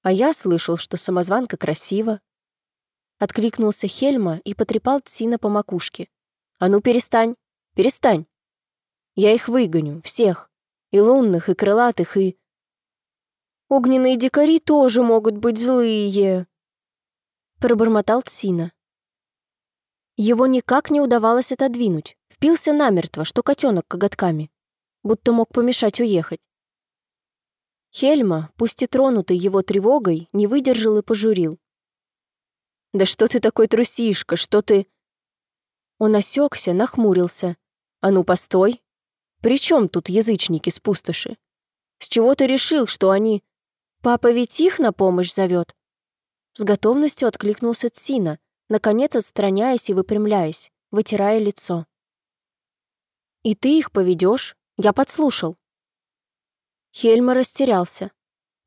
А я слышал, что самозванка красива. Откликнулся Хельма и потрепал Тсина по макушке. А ну перестань, перестань. Я их выгоню, всех. И лунных, и крылатых, и... Огненные дикари тоже могут быть злые!» Пробормотал Тсина. Его никак не удавалось отодвинуть. Впился намертво, что котенок коготками. Будто мог помешать уехать. Хельма, пусть и тронутый его тревогой, не выдержал и пожурил. «Да что ты такой трусишка, что ты...» Он осекся, нахмурился. «А ну, постой! При чем тут язычники с пустоши? С чего ты решил, что они...» Папа ведь их на помощь зовет. С готовностью откликнулся Цина, наконец отстраняясь и выпрямляясь, вытирая лицо. «И ты их поведешь? Я подслушал». Хельма растерялся.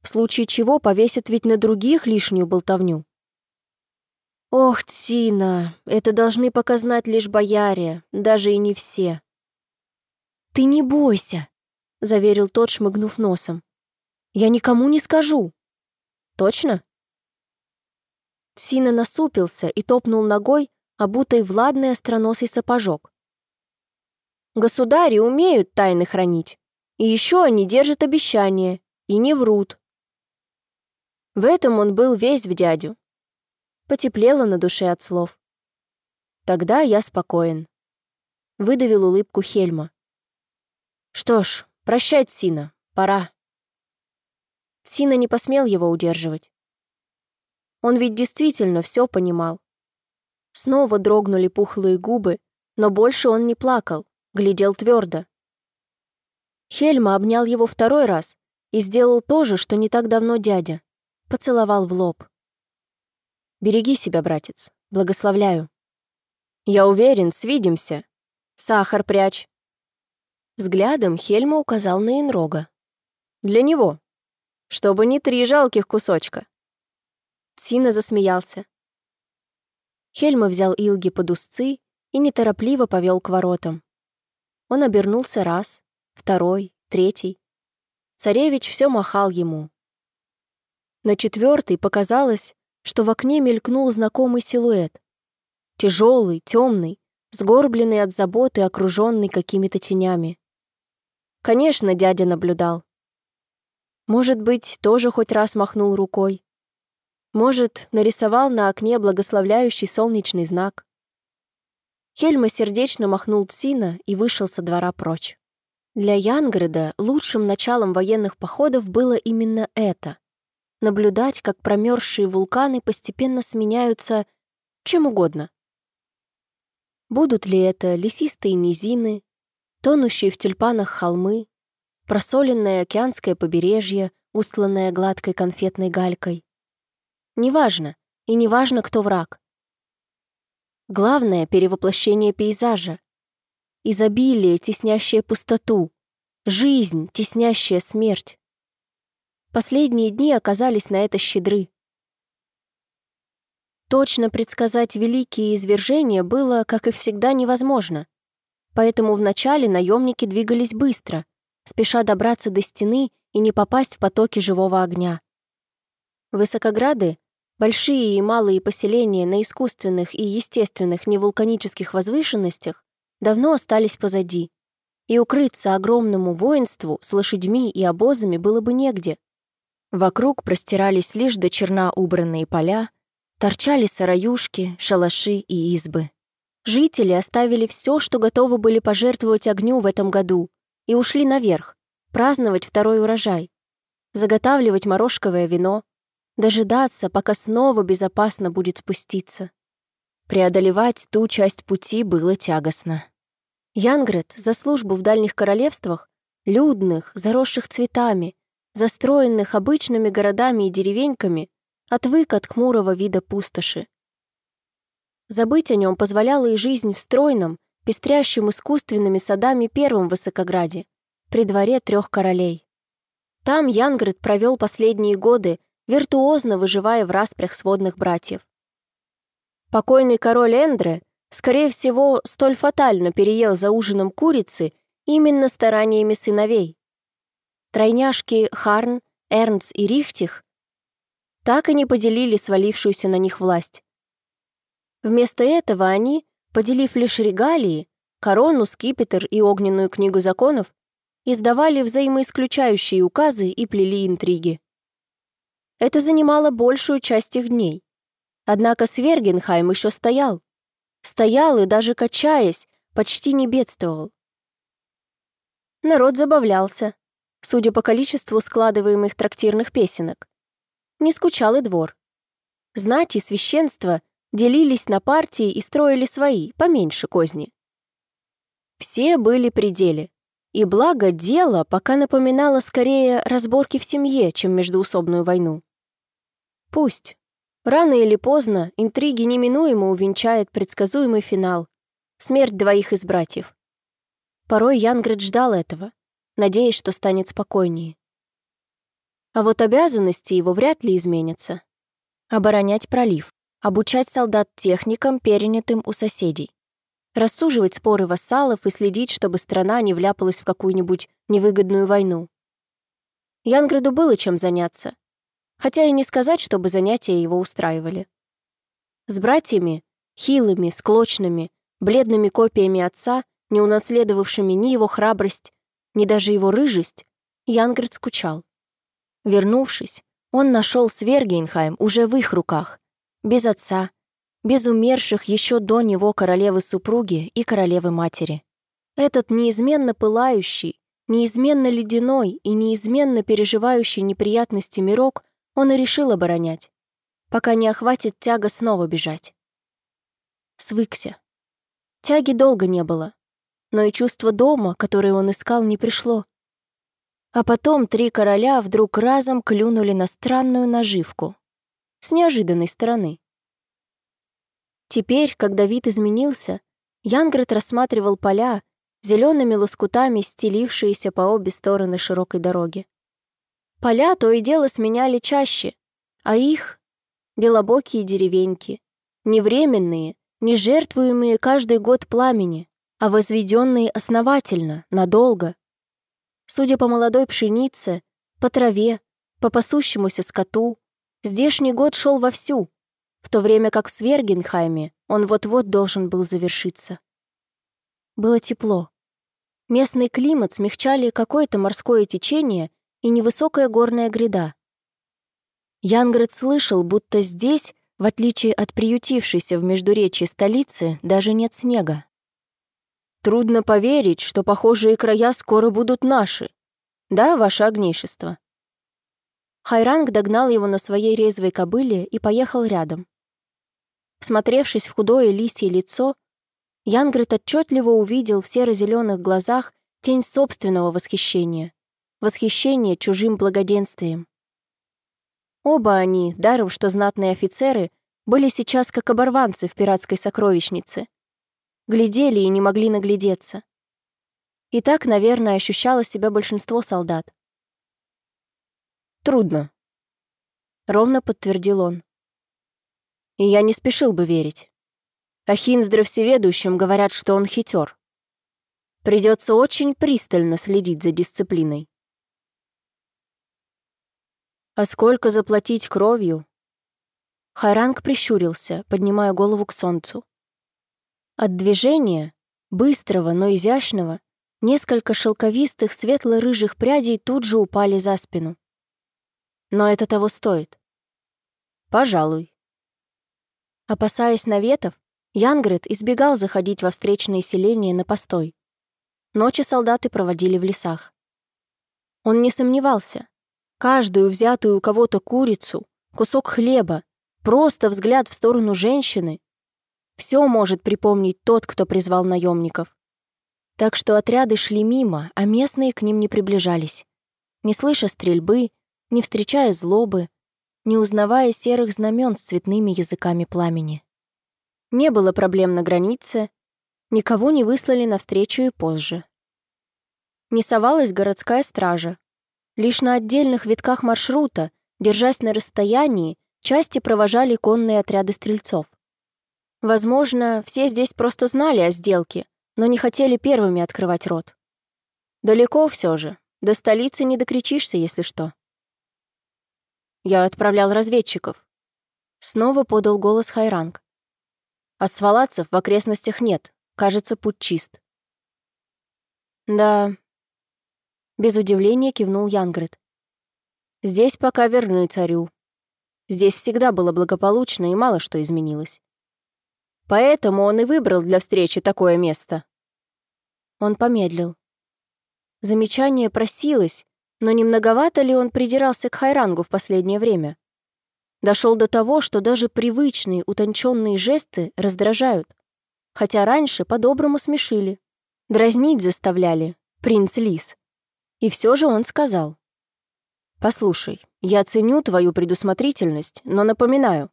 В случае чего повесят ведь на других лишнюю болтовню. «Ох, Тина, это должны показать лишь бояре, даже и не все». «Ты не бойся», — заверил тот, шмыгнув носом. Я никому не скажу. Точно? Сина насупился и топнул ногой, обутой в ладный остроносый сапожок. Государи умеют тайны хранить. И еще они держат обещания и не врут. В этом он был весь в дядю. Потеплело на душе от слов. Тогда я спокоен. Выдавил улыбку Хельма. Что ж, прощай, Сина, пора. Сина не посмел его удерживать. Он ведь действительно все понимал. Снова дрогнули пухлые губы, но больше он не плакал, глядел твердо. Хельма обнял его второй раз и сделал то же, что не так давно дядя. Поцеловал в лоб. «Береги себя, братец. Благословляю». «Я уверен, свидимся. Сахар прячь». Взглядом Хельма указал на Инрога. «Для него. Чтобы не три жалких кусочка». Сина засмеялся. Хельма взял Илги под узцы и неторопливо повел к воротам. Он обернулся раз, второй, третий. Царевич все махал ему. На четвертый показалось, что в окне мелькнул знакомый силуэт. Тяжелый, темный, сгорбленный от заботы, окруженный какими-то тенями. Конечно, дядя наблюдал. Может быть, тоже хоть раз махнул рукой. Может, нарисовал на окне благословляющий солнечный знак. Хельма сердечно махнул Цина и вышел со двора прочь. Для Янгреда лучшим началом военных походов было именно это — наблюдать, как промерзшие вулканы постепенно сменяются чем угодно. Будут ли это лесистые низины, тонущие в тюльпанах холмы, просоленное океанское побережье, устланное гладкой конфетной галькой. Неважно, и неважно, кто враг. Главное — перевоплощение пейзажа. Изобилие, теснящее пустоту. Жизнь, теснящая смерть. Последние дни оказались на это щедры. Точно предсказать великие извержения было, как и всегда, невозможно. Поэтому вначале наемники двигались быстро, спеша добраться до стены и не попасть в потоки живого огня. Высокограды Большие и малые поселения на искусственных и естественных невулканических возвышенностях давно остались позади, и укрыться огромному воинству с лошадьми и обозами было бы негде. Вокруг простирались лишь до черна убранные поля, торчали сараюшки, шалаши и избы. Жители оставили все, что готовы были пожертвовать огню в этом году, и ушли наверх, праздновать второй урожай, заготавливать морожковое вино, дожидаться, пока снова безопасно будет спуститься. Преодолевать ту часть пути было тягостно. Янгрет за службу в дальних королевствах, людных, заросших цветами, застроенных обычными городами и деревеньками, отвык от хмурого вида пустоши. Забыть о нем позволяла и жизнь в стройном, пестрящем искусственными садами первом Высокограде, при дворе трех королей. Там Янгрет провел последние годы, виртуозно выживая в распрях сводных братьев. Покойный король Эндре, скорее всего, столь фатально переел за ужином курицы именно стараниями сыновей. Тройняшки Харн, Эрнц и Рихтих так и не поделили свалившуюся на них власть. Вместо этого они, поделив лишь регалии, корону, скипетр и огненную книгу законов, издавали взаимоисключающие указы и плели интриги. Это занимало большую часть их дней. Однако Свергенхайм еще стоял. Стоял и даже качаясь, почти не бедствовал. Народ забавлялся, судя по количеству складываемых трактирных песенок. Не скучал и двор. Знать и священство делились на партии и строили свои, поменьше козни. Все были при деле, и благо дело пока напоминало скорее разборки в семье, чем междуусобную войну. Пусть. Рано или поздно интриги неминуемо увенчает предсказуемый финал — смерть двоих из братьев. Порой Янгрид ждал этого, надеясь, что станет спокойнее. А вот обязанности его вряд ли изменятся. Оборонять пролив, обучать солдат техникам, перенятым у соседей, рассуживать споры вассалов и следить, чтобы страна не вляпалась в какую-нибудь невыгодную войну. Янграду было чем заняться, хотя и не сказать, чтобы занятия его устраивали. С братьями, хилыми, склочными, бледными копиями отца, не унаследовавшими ни его храбрость, ни даже его рыжесть, Янгрид скучал. Вернувшись, он нашел Свергенхайм уже в их руках, без отца, без умерших еще до него королевы-супруги и королевы-матери. Этот неизменно пылающий, неизменно ледяной и неизменно переживающий неприятности мирок он и решил оборонять, пока не охватит тяга снова бежать. Свыкся. Тяги долго не было, но и чувство дома, которое он искал, не пришло. А потом три короля вдруг разом клюнули на странную наживку. С неожиданной стороны. Теперь, когда вид изменился, Янград рассматривал поля, зелеными лоскутами стелившиеся по обе стороны широкой дороги. Поля то и дело сменяли чаще, а их — белобокие деревеньки, не временные, не жертвуемые каждый год пламени, а возведенные основательно, надолго. Судя по молодой пшенице, по траве, по пасущемуся скоту, здешний год шел вовсю, в то время как в Свергенхайме он вот-вот должен был завершиться. Было тепло. Местный климат смягчали какое-то морское течение и невысокая горная гряда. Янград слышал, будто здесь, в отличие от приютившейся в междуречии столицы, даже нет снега. Трудно поверить, что похожие края скоро будут наши. Да, ваше огнейшество?» Хайранг догнал его на своей резвой кобыле и поехал рядом. Всмотревшись в худое лисье лицо, Янгрет отчетливо увидел в серо-зеленых глазах тень собственного восхищения, восхищение чужим благоденствием. Оба они, даром что знатные офицеры, были сейчас как оборванцы в пиратской сокровищнице — глядели и не могли наглядеться. И так, наверное, ощущало себя большинство солдат. «Трудно», — ровно подтвердил он. И я не спешил бы верить. О Хинздре всеведущем говорят, что он хитер. Придется очень пристально следить за дисциплиной. А сколько заплатить кровью? Хайранг прищурился, поднимая голову к солнцу. От движения, быстрого, но изящного, несколько шелковистых светло-рыжих прядей тут же упали за спину. Но это того стоит. Пожалуй. Опасаясь наветов, Янгрет избегал заходить во встречные селения на постой. Ночи солдаты проводили в лесах. Он не сомневался. Каждую взятую у кого-то курицу, кусок хлеба, просто взгляд в сторону женщины все может припомнить тот, кто призвал наемников. Так что отряды шли мимо, а местные к ним не приближались. Не слыша стрельбы, не встречая злобы, не узнавая серых знамен с цветными языками пламени. Не было проблем на границе, никого не выслали навстречу и позже. Не совалась городская стража. Лишь на отдельных витках маршрута, держась на расстоянии, части провожали конные отряды стрельцов. Возможно, все здесь просто знали о сделке, но не хотели первыми открывать рот. Далеко все же, до столицы не докричишься, если что. Я отправлял разведчиков. Снова подал голос Хайранг. А свалацев в окрестностях нет, кажется, путь чист. Да. Без удивления кивнул Янгрид. Здесь пока верны царю. Здесь всегда было благополучно и мало что изменилось. Поэтому он и выбрал для встречи такое место. Он помедлил. Замечание просилось, но не многовато ли он придирался к Хайрангу в последнее время? Дошел до того, что даже привычные утонченные жесты раздражают. Хотя раньше по-доброму смешили. Дразнить заставляли, принц Лис. И все же он сказал. «Послушай, я ценю твою предусмотрительность, но напоминаю,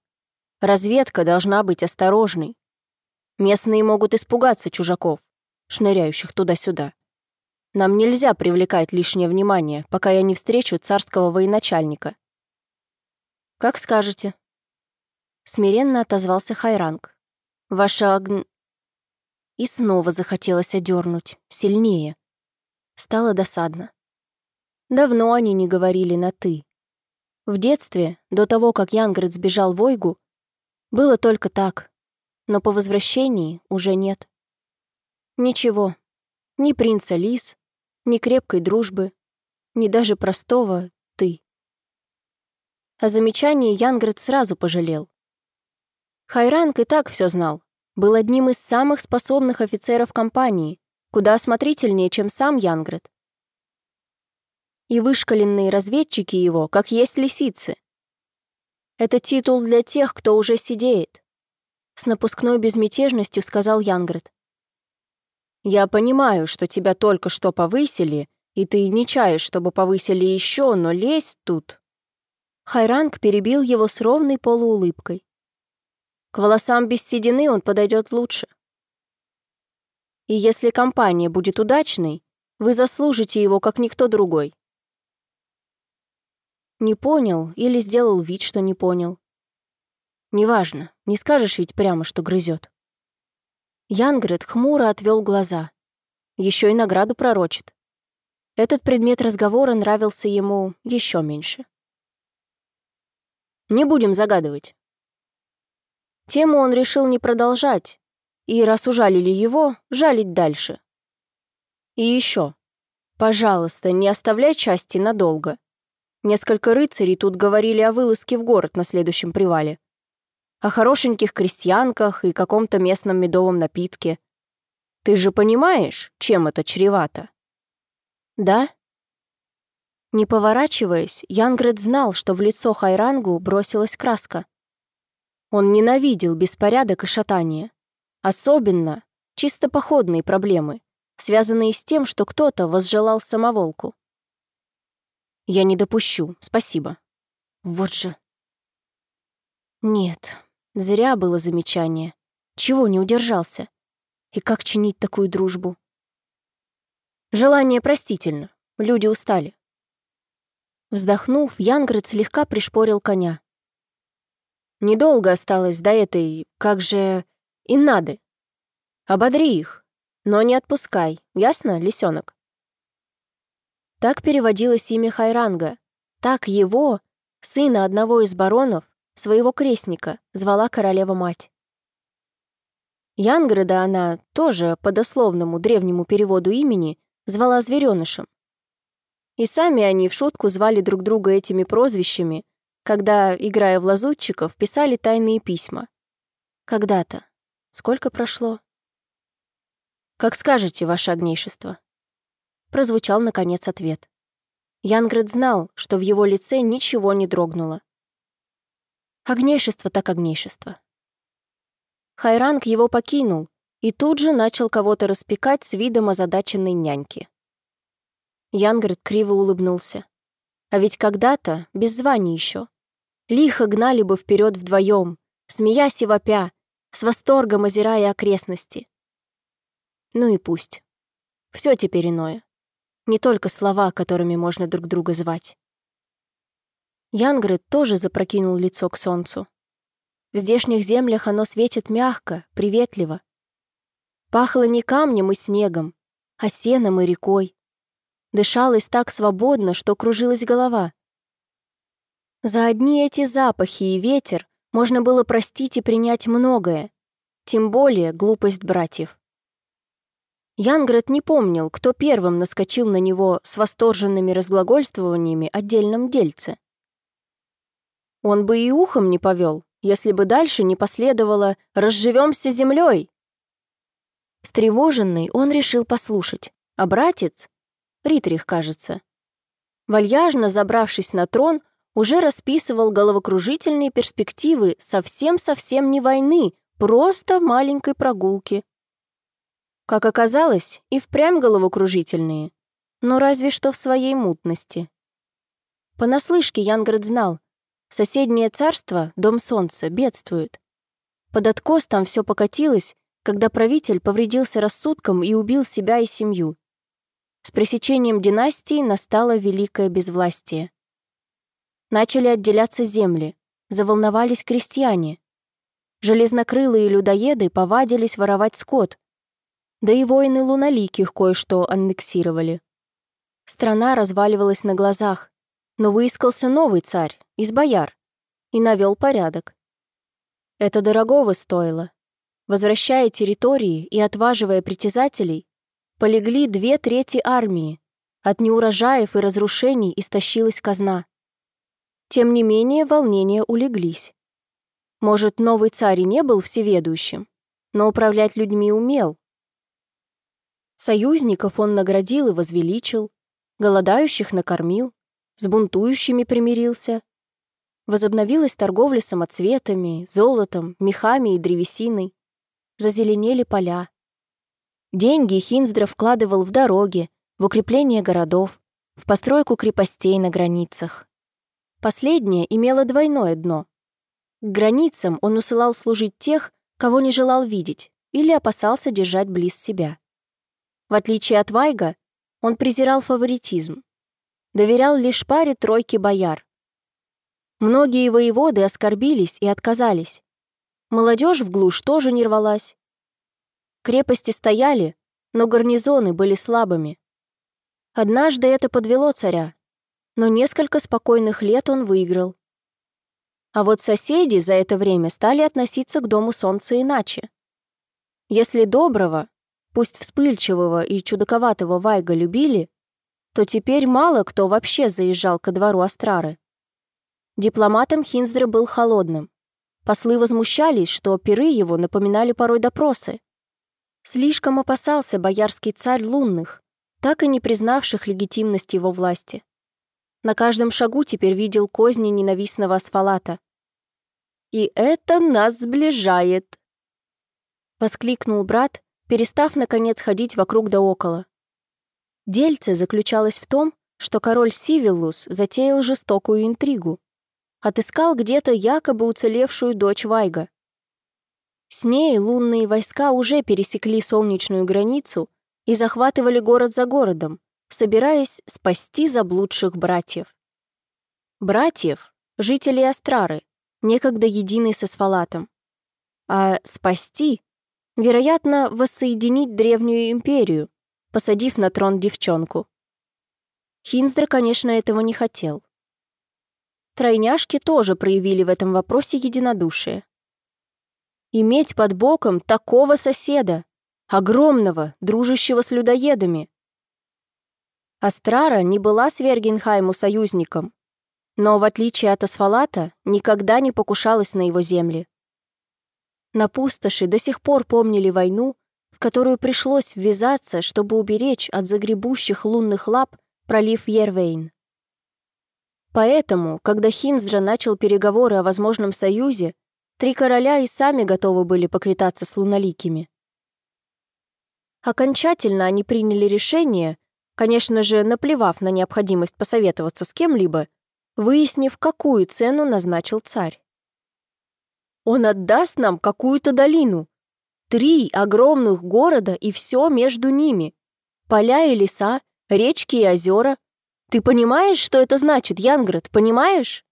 разведка должна быть осторожной. Местные могут испугаться чужаков, шныряющих туда-сюда. Нам нельзя привлекать лишнее внимание, пока я не встречу царского военачальника. Как скажете. Смиренно отозвался Хайранг. Ваша огн... И снова захотелось одернуть, сильнее. Стало досадно. Давно они не говорили на «ты». В детстве, до того, как Янгрид сбежал в Ойгу, было только так, но по возвращении уже нет. Ничего, Ни принца Лис, ни крепкой дружбы, ни даже простого «ты». О замечании Янгрет сразу пожалел. Хайранг и так все знал. Был одним из самых способных офицеров компании, куда осмотрительнее, чем сам Янгрет. И вышкаленные разведчики его, как есть лисицы. Это титул для тех, кто уже сидеет. С напускной безмятежностью сказал Янгрет. Я понимаю, что тебя только что повысили, и ты не чаешь, чтобы повысили еще, но лезь тут. Хайранг перебил его с ровной полуулыбкой. К волосам без седины он подойдет лучше. И если компания будет удачной, вы заслужите его, как никто другой. Не понял или сделал вид, что не понял. Неважно, не скажешь ведь прямо, что грызет. Янгрет хмуро отвел глаза. Еще и награду пророчит. Этот предмет разговора нравился ему еще меньше. Не будем загадывать. Тему он решил не продолжать, и раз ужалили его, жалить дальше. И еще, пожалуйста, не оставляй части надолго. Несколько рыцарей тут говорили о вылазке в город на следующем привале о хорошеньких крестьянках и каком-то местном медовом напитке. Ты же понимаешь, чем это чревато? Да? Не поворачиваясь, Янгрет знал, что в лицо Хайрангу бросилась краска. Он ненавидел беспорядок и шатание. Особенно чисто походные проблемы, связанные с тем, что кто-то возжелал самоволку. «Я не допущу, спасибо». Вот же. Нет, Зря было замечание. Чего не удержался? И как чинить такую дружбу? Желание простительно. Люди устали. Вздохнув, Янград слегка пришпорил коня. Недолго осталось до этой, как же, и надо. Ободри их, но не отпускай, ясно, лисенок? Так переводилось имя Хайранга. Так его, сына одного из баронов, своего крестника, звала королева-мать. Янграда она тоже, по дословному древнему переводу имени, звала зверенышем. И сами они в шутку звали друг друга этими прозвищами, когда, играя в лазутчиков, писали тайные письма. Когда-то. Сколько прошло? «Как скажете, ваше огнейшество», — прозвучал, наконец, ответ. Янград знал, что в его лице ничего не дрогнуло. Огнейшество так огнейшество. Хайранг его покинул и тут же начал кого-то распекать с видом озадаченной няньки. Янгрид криво улыбнулся. А ведь когда-то, без званий еще, лихо гнали бы вперед вдвоем, смеясь и вопя, с восторгом озирая окрестности. Ну и пусть. Все теперь иное. Не только слова, которыми можно друг друга звать. Янгрет тоже запрокинул лицо к солнцу. В здешних землях оно светит мягко, приветливо. Пахло не камнем и снегом, а сеном и рекой. Дышалось так свободно, что кружилась голова. За одни эти запахи и ветер можно было простить и принять многое, тем более глупость братьев. Янгрет не помнил, кто первым наскочил на него с восторженными разглагольствованиями отдельном дельце. Он бы и ухом не повел, если бы дальше не последовало «разживемся землей». Встревоженный он решил послушать, а братец, Ритрих, кажется, вальяжно забравшись на трон, уже расписывал головокружительные перспективы совсем-совсем не войны, просто маленькой прогулки. Как оказалось, и впрямь головокружительные, но разве что в своей мутности. Понаслышке Янград знал, Соседнее царство, Дом Солнца, бедствует. Под откос там все покатилось, когда правитель повредился рассудком и убил себя и семью. С пресечением династии настало великое безвластие. Начали отделяться земли, заволновались крестьяне. Железнокрылые людоеды повадились воровать скот, да и воины луналиких кое-что аннексировали. Страна разваливалась на глазах, но выискался новый царь, из бояр, и навел порядок. Это дорогого стоило. Возвращая территории и отваживая притязателей, полегли две трети армии. От неурожаев и разрушений истощилась казна. Тем не менее, волнения улеглись. Может, новый царь и не был всеведущим, но управлять людьми умел. Союзников он наградил и возвеличил, голодающих накормил, с бунтующими примирился. Возобновилась торговля самоцветами, золотом, мехами и древесиной. Зазеленели поля. Деньги Хинздра вкладывал в дороги, в укрепление городов, в постройку крепостей на границах. Последнее имело двойное дно. К границам он усылал служить тех, кого не желал видеть или опасался держать близ себя. В отличие от Вайга, он презирал фаворитизм. Доверял лишь паре тройки бояр. Многие воеводы оскорбились и отказались. Молодежь в глушь тоже не рвалась. Крепости стояли, но гарнизоны были слабыми. Однажды это подвело царя, но несколько спокойных лет он выиграл. А вот соседи за это время стали относиться к Дому Солнца иначе. Если доброго, пусть вспыльчивого и чудаковатого Вайга любили, то теперь мало кто вообще заезжал ко двору Астрары. Дипломатом Хинздра был холодным. Послы возмущались, что перы его напоминали порой допросы. Слишком опасался боярский царь лунных, так и не признавших легитимность его власти. На каждом шагу теперь видел козни ненавистного асфалата. «И это нас сближает!» Воскликнул брат, перестав, наконец, ходить вокруг да около. Дельце заключалось в том, что король Сивиллус затеял жестокую интригу. Отыскал где-то якобы уцелевшую дочь Вайга. С ней лунные войска уже пересекли солнечную границу и захватывали город за городом, собираясь спасти заблудших братьев. Братьев, жителей Астрары, некогда единый со Сфалатом. А спасти, вероятно, воссоединить древнюю империю, посадив на трон девчонку. Хинздер, конечно, этого не хотел. Тройняшки тоже проявили в этом вопросе единодушие. Иметь под боком такого соседа, огромного, дружащего с людоедами. Астрара не была с союзником, но, в отличие от Асфалата, никогда не покушалась на его земли. На пустоши до сих пор помнили войну, в которую пришлось ввязаться, чтобы уберечь от загребущих лунных лап пролив Ервейн. Поэтому, когда Хинздра начал переговоры о возможном союзе, три короля и сами готовы были поквитаться с луналикими. Окончательно они приняли решение, конечно же, наплевав на необходимость посоветоваться с кем-либо, выяснив, какую цену назначил царь. «Он отдаст нам какую-то долину. Три огромных города и все между ними. Поля и леса, речки и озера. Ты понимаешь, что это значит, Янград, понимаешь?»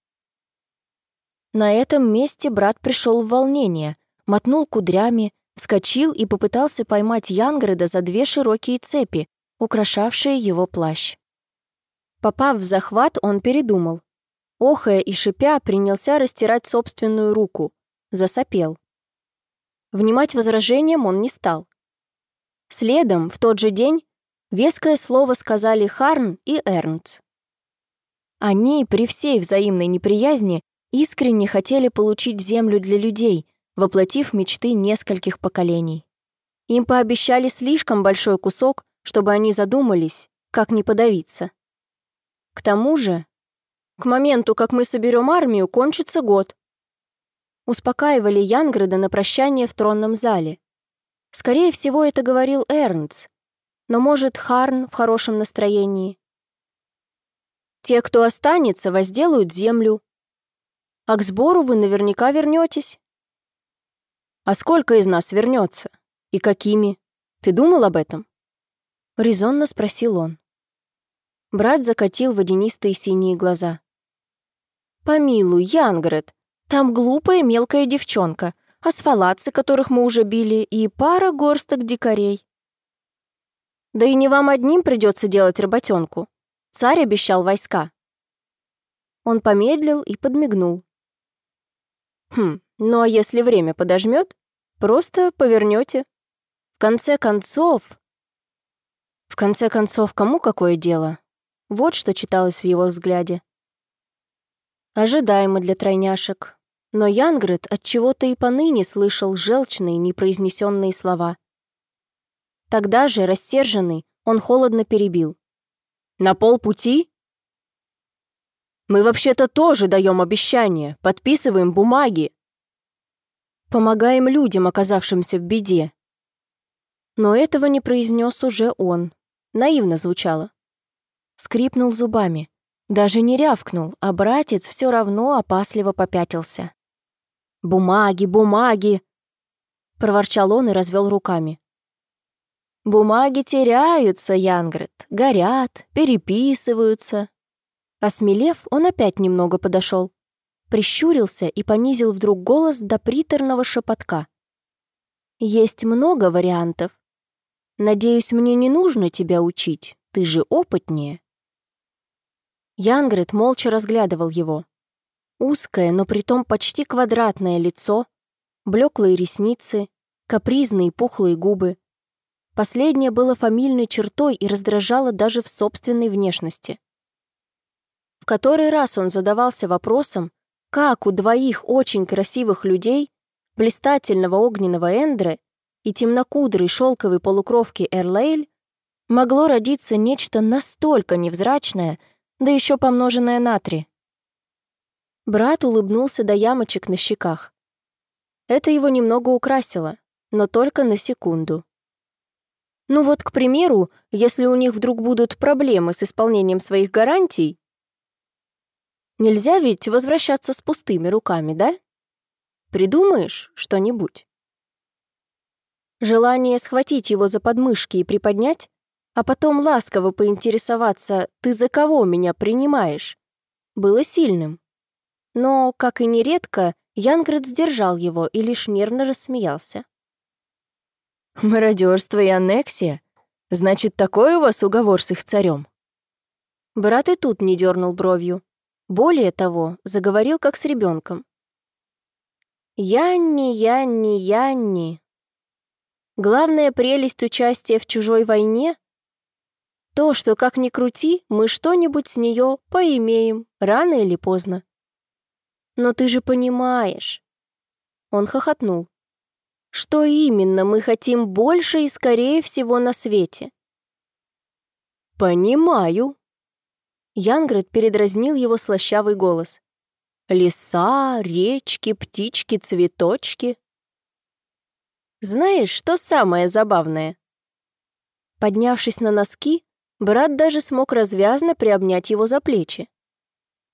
На этом месте брат пришел в волнение, мотнул кудрями, вскочил и попытался поймать Янгреда за две широкие цепи, украшавшие его плащ. Попав в захват, он передумал. Охая и шипя, принялся растирать собственную руку. Засопел. Внимать возражениям он не стал. Следом, в тот же день, веское слово сказали Харн и Эрнц. Они, при всей взаимной неприязни, искренне хотели получить землю для людей, воплотив мечты нескольких поколений. Им пообещали слишком большой кусок, чтобы они задумались, как не подавиться. К тому же, к моменту, как мы соберем армию, кончится год. Успокаивали Янграда на прощание в тронном зале. Скорее всего, это говорил Эрнц, но, может, Харн в хорошем настроении. Те, кто останется, возделают землю. А к сбору вы наверняка вернетесь. «А сколько из нас вернется? И какими? Ты думал об этом?» Резонно спросил он. Брат закатил водянистые синие глаза. «Помилуй, Янгрет, там глупая мелкая девчонка, асфалатцы, которых мы уже били, и пара горсток дикарей. Да и не вам одним придется делать работенку. Царь обещал войска». Он помедлил и подмигнул. «Хм, ну а если время подожмет, просто повернете. В конце концов... В конце концов, кому какое дело? Вот что читалось в его взгляде. Ожидаемо для тройняшек. Но Янгрет от чего-то и поныне слышал желчные непроизнесенные слова. Тогда же, рассерженный, он холодно перебил. «На полпути?» «Мы вообще-то тоже даем обещания, подписываем бумаги. Помогаем людям, оказавшимся в беде». Но этого не произнес уже он. Наивно звучало. Скрипнул зубами. Даже не рявкнул, а братец все равно опасливо попятился. «Бумаги, бумаги!» Проворчал он и развел руками. «Бумаги теряются, Янгрет, горят, переписываются». Осмелев, он опять немного подошел, прищурился и понизил вдруг голос до приторного шепотка. «Есть много вариантов. Надеюсь, мне не нужно тебя учить, ты же опытнее». Янгрет молча разглядывал его. Узкое, но притом почти квадратное лицо, блеклые ресницы, капризные пухлые губы. Последнее было фамильной чертой и раздражало даже в собственной внешности. В который раз он задавался вопросом, как у двоих очень красивых людей, блистательного огненного Эндре и темнокудрой шелковой полукровки Эрлейль, могло родиться нечто настолько невзрачное, да еще помноженное на три. Брат улыбнулся до ямочек на щеках. Это его немного украсило, но только на секунду. Ну вот, к примеру, если у них вдруг будут проблемы с исполнением своих гарантий, нельзя ведь возвращаться с пустыми руками, да? Придумаешь что-нибудь? Желание схватить его за подмышки и приподнять, а потом ласково поинтересоваться «ты за кого меня принимаешь?» было сильным. Но, как и нередко, Янград сдержал его и лишь нервно рассмеялся. «Мародерство и аннексия? Значит, такой у вас уговор с их царем?» Брат и тут не дернул бровью. Более того, заговорил как с ребенком. «Янни, Янни, Янни. Главная прелесть участия в чужой войне — то, что, как ни крути, мы что-нибудь с нее поимеем, рано или поздно. Но ты же понимаешь. Он хохотнул. Что именно мы хотим больше и скорее всего на свете? Понимаю. Янгрет передразнил его слащавый голос. Леса, речки, птички, цветочки. Знаешь, что самое забавное? Поднявшись на носки, брат даже смог развязно приобнять его за плечи.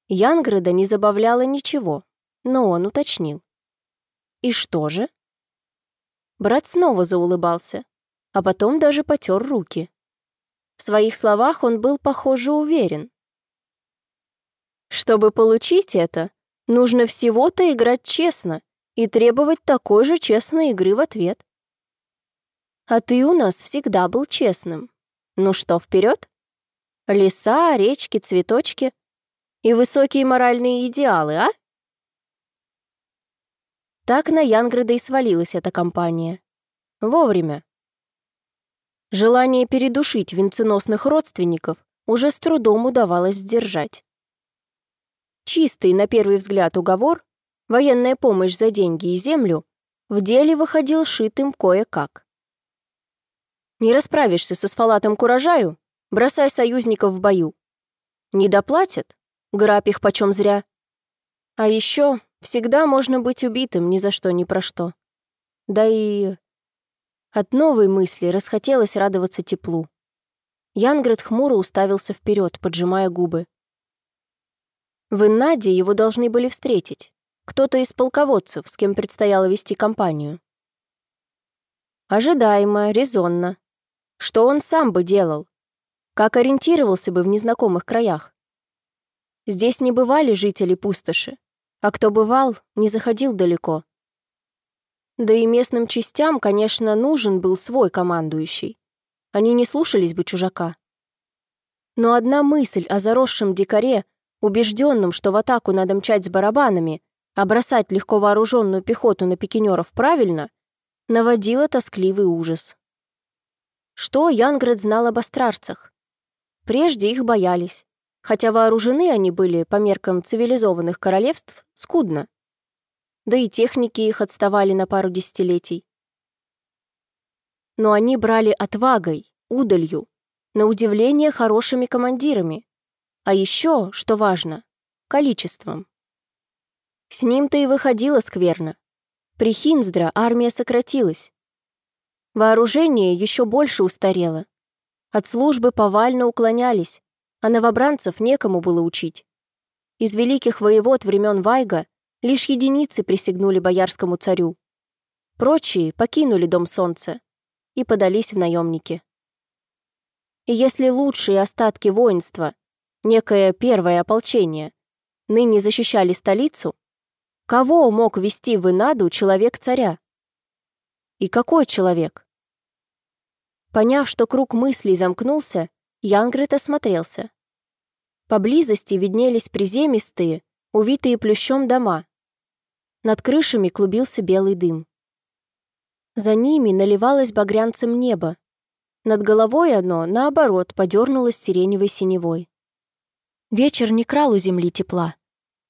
Янграда не забавляло ничего, но он уточнил. «И что же?» Брат снова заулыбался, а потом даже потер руки. В своих словах он был, похоже, уверен. «Чтобы получить это, нужно всего-то играть честно и требовать такой же честной игры в ответ. А ты у нас всегда был честным. Ну что, вперед? Леса, речки, цветочки и высокие моральные идеалы, а? Так на Янграда и свалилась эта компания. Вовремя. Желание передушить венценосных родственников уже с трудом удавалось сдержать. Чистый, на первый взгляд, уговор, военная помощь за деньги и землю, в деле выходил шитым кое-как. Не расправишься со сфалатом к урожаю, бросай союзников в бою. Не доплатят, Грабь их почем зря. А еще всегда можно быть убитым ни за что, ни про что. Да и... От новой мысли расхотелось радоваться теплу. Янград хмуро уставился вперед, поджимая губы. В Иннаде его должны были встретить. Кто-то из полководцев, с кем предстояло вести компанию. Ожидаемо, резонно. Что он сам бы делал? Как ориентировался бы в незнакомых краях? Здесь не бывали жители пустоши, а кто бывал, не заходил далеко. Да и местным частям, конечно, нужен был свой командующий. Они не слушались бы чужака. Но одна мысль о заросшем дикаре, убежденном, что в атаку надо мчать с барабанами, а бросать легко вооруженную пехоту на пикинеров правильно, наводила тоскливый ужас. Что Янград знал об астрарцах? Прежде их боялись, хотя вооружены они были, по меркам цивилизованных королевств, скудно. Да и техники их отставали на пару десятилетий. Но они брали отвагой, удалью, на удивление хорошими командирами, а еще, что важно, количеством. С ним-то и выходило скверно. При Хинздра армия сократилась. Вооружение еще больше устарело. От службы повально уклонялись, а новобранцев некому было учить. Из великих воевод времен Вайга лишь единицы присягнули боярскому царю. Прочие покинули Дом Солнца и подались в наемники. И если лучшие остатки воинства, некое первое ополчение, ныне защищали столицу, кого мог вести в Инаду человек царя? И какой человек? Поняв, что круг мыслей замкнулся, Янгрет осмотрелся. Поблизости виднелись приземистые, увитые плющом дома. Над крышами клубился белый дым. За ними наливалось багрянцем небо. Над головой оно, наоборот, подернулось сиреневой синевой. Вечер не крал у земли тепла,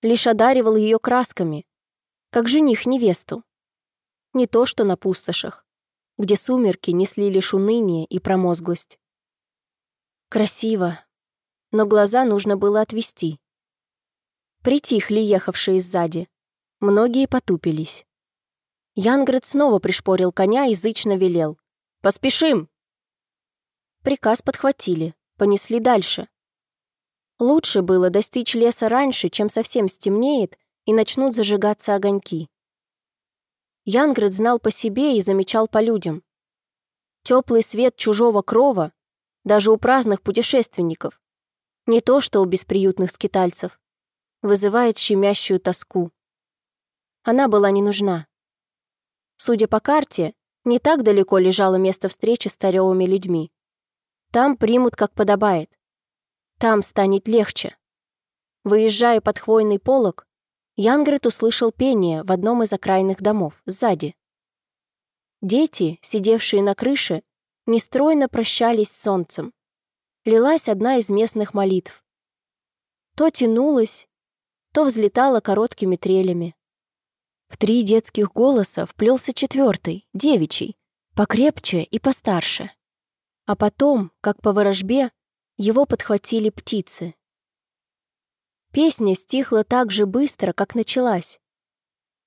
лишь одаривал ее красками, как жених невесту. Не то что на пустошах, где сумерки несли лишь уныние и промозглость. Красиво, но глаза нужно было отвести. Притихли ехавшие сзади. Многие потупились. Янград снова пришпорил коня и зычно велел. «Поспешим!» Приказ подхватили, понесли дальше. Лучше было достичь леса раньше, чем совсем стемнеет и начнут зажигаться огоньки. Янград знал по себе и замечал по людям. Теплый свет чужого крова, даже у праздных путешественников, не то что у бесприютных скитальцев, вызывает щемящую тоску. Она была не нужна. Судя по карте, не так далеко лежало место встречи с старевыми людьми. Там примут, как подобает. Там станет легче. Выезжая под хвойный полог, Янгрет услышал пение в одном из окраинных домов, сзади. Дети, сидевшие на крыше, нестройно прощались с солнцем. Лилась одна из местных молитв. То тянулась, то взлетала короткими трелями. В три детских голоса вплелся четвертый, девичий, покрепче и постарше. А потом, как по ворожбе, его подхватили птицы, Песня стихла так же быстро, как началась.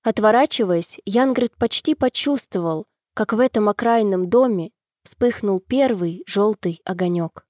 Отворачиваясь, Янгрид почти почувствовал, как в этом окраинном доме вспыхнул первый желтый огонек.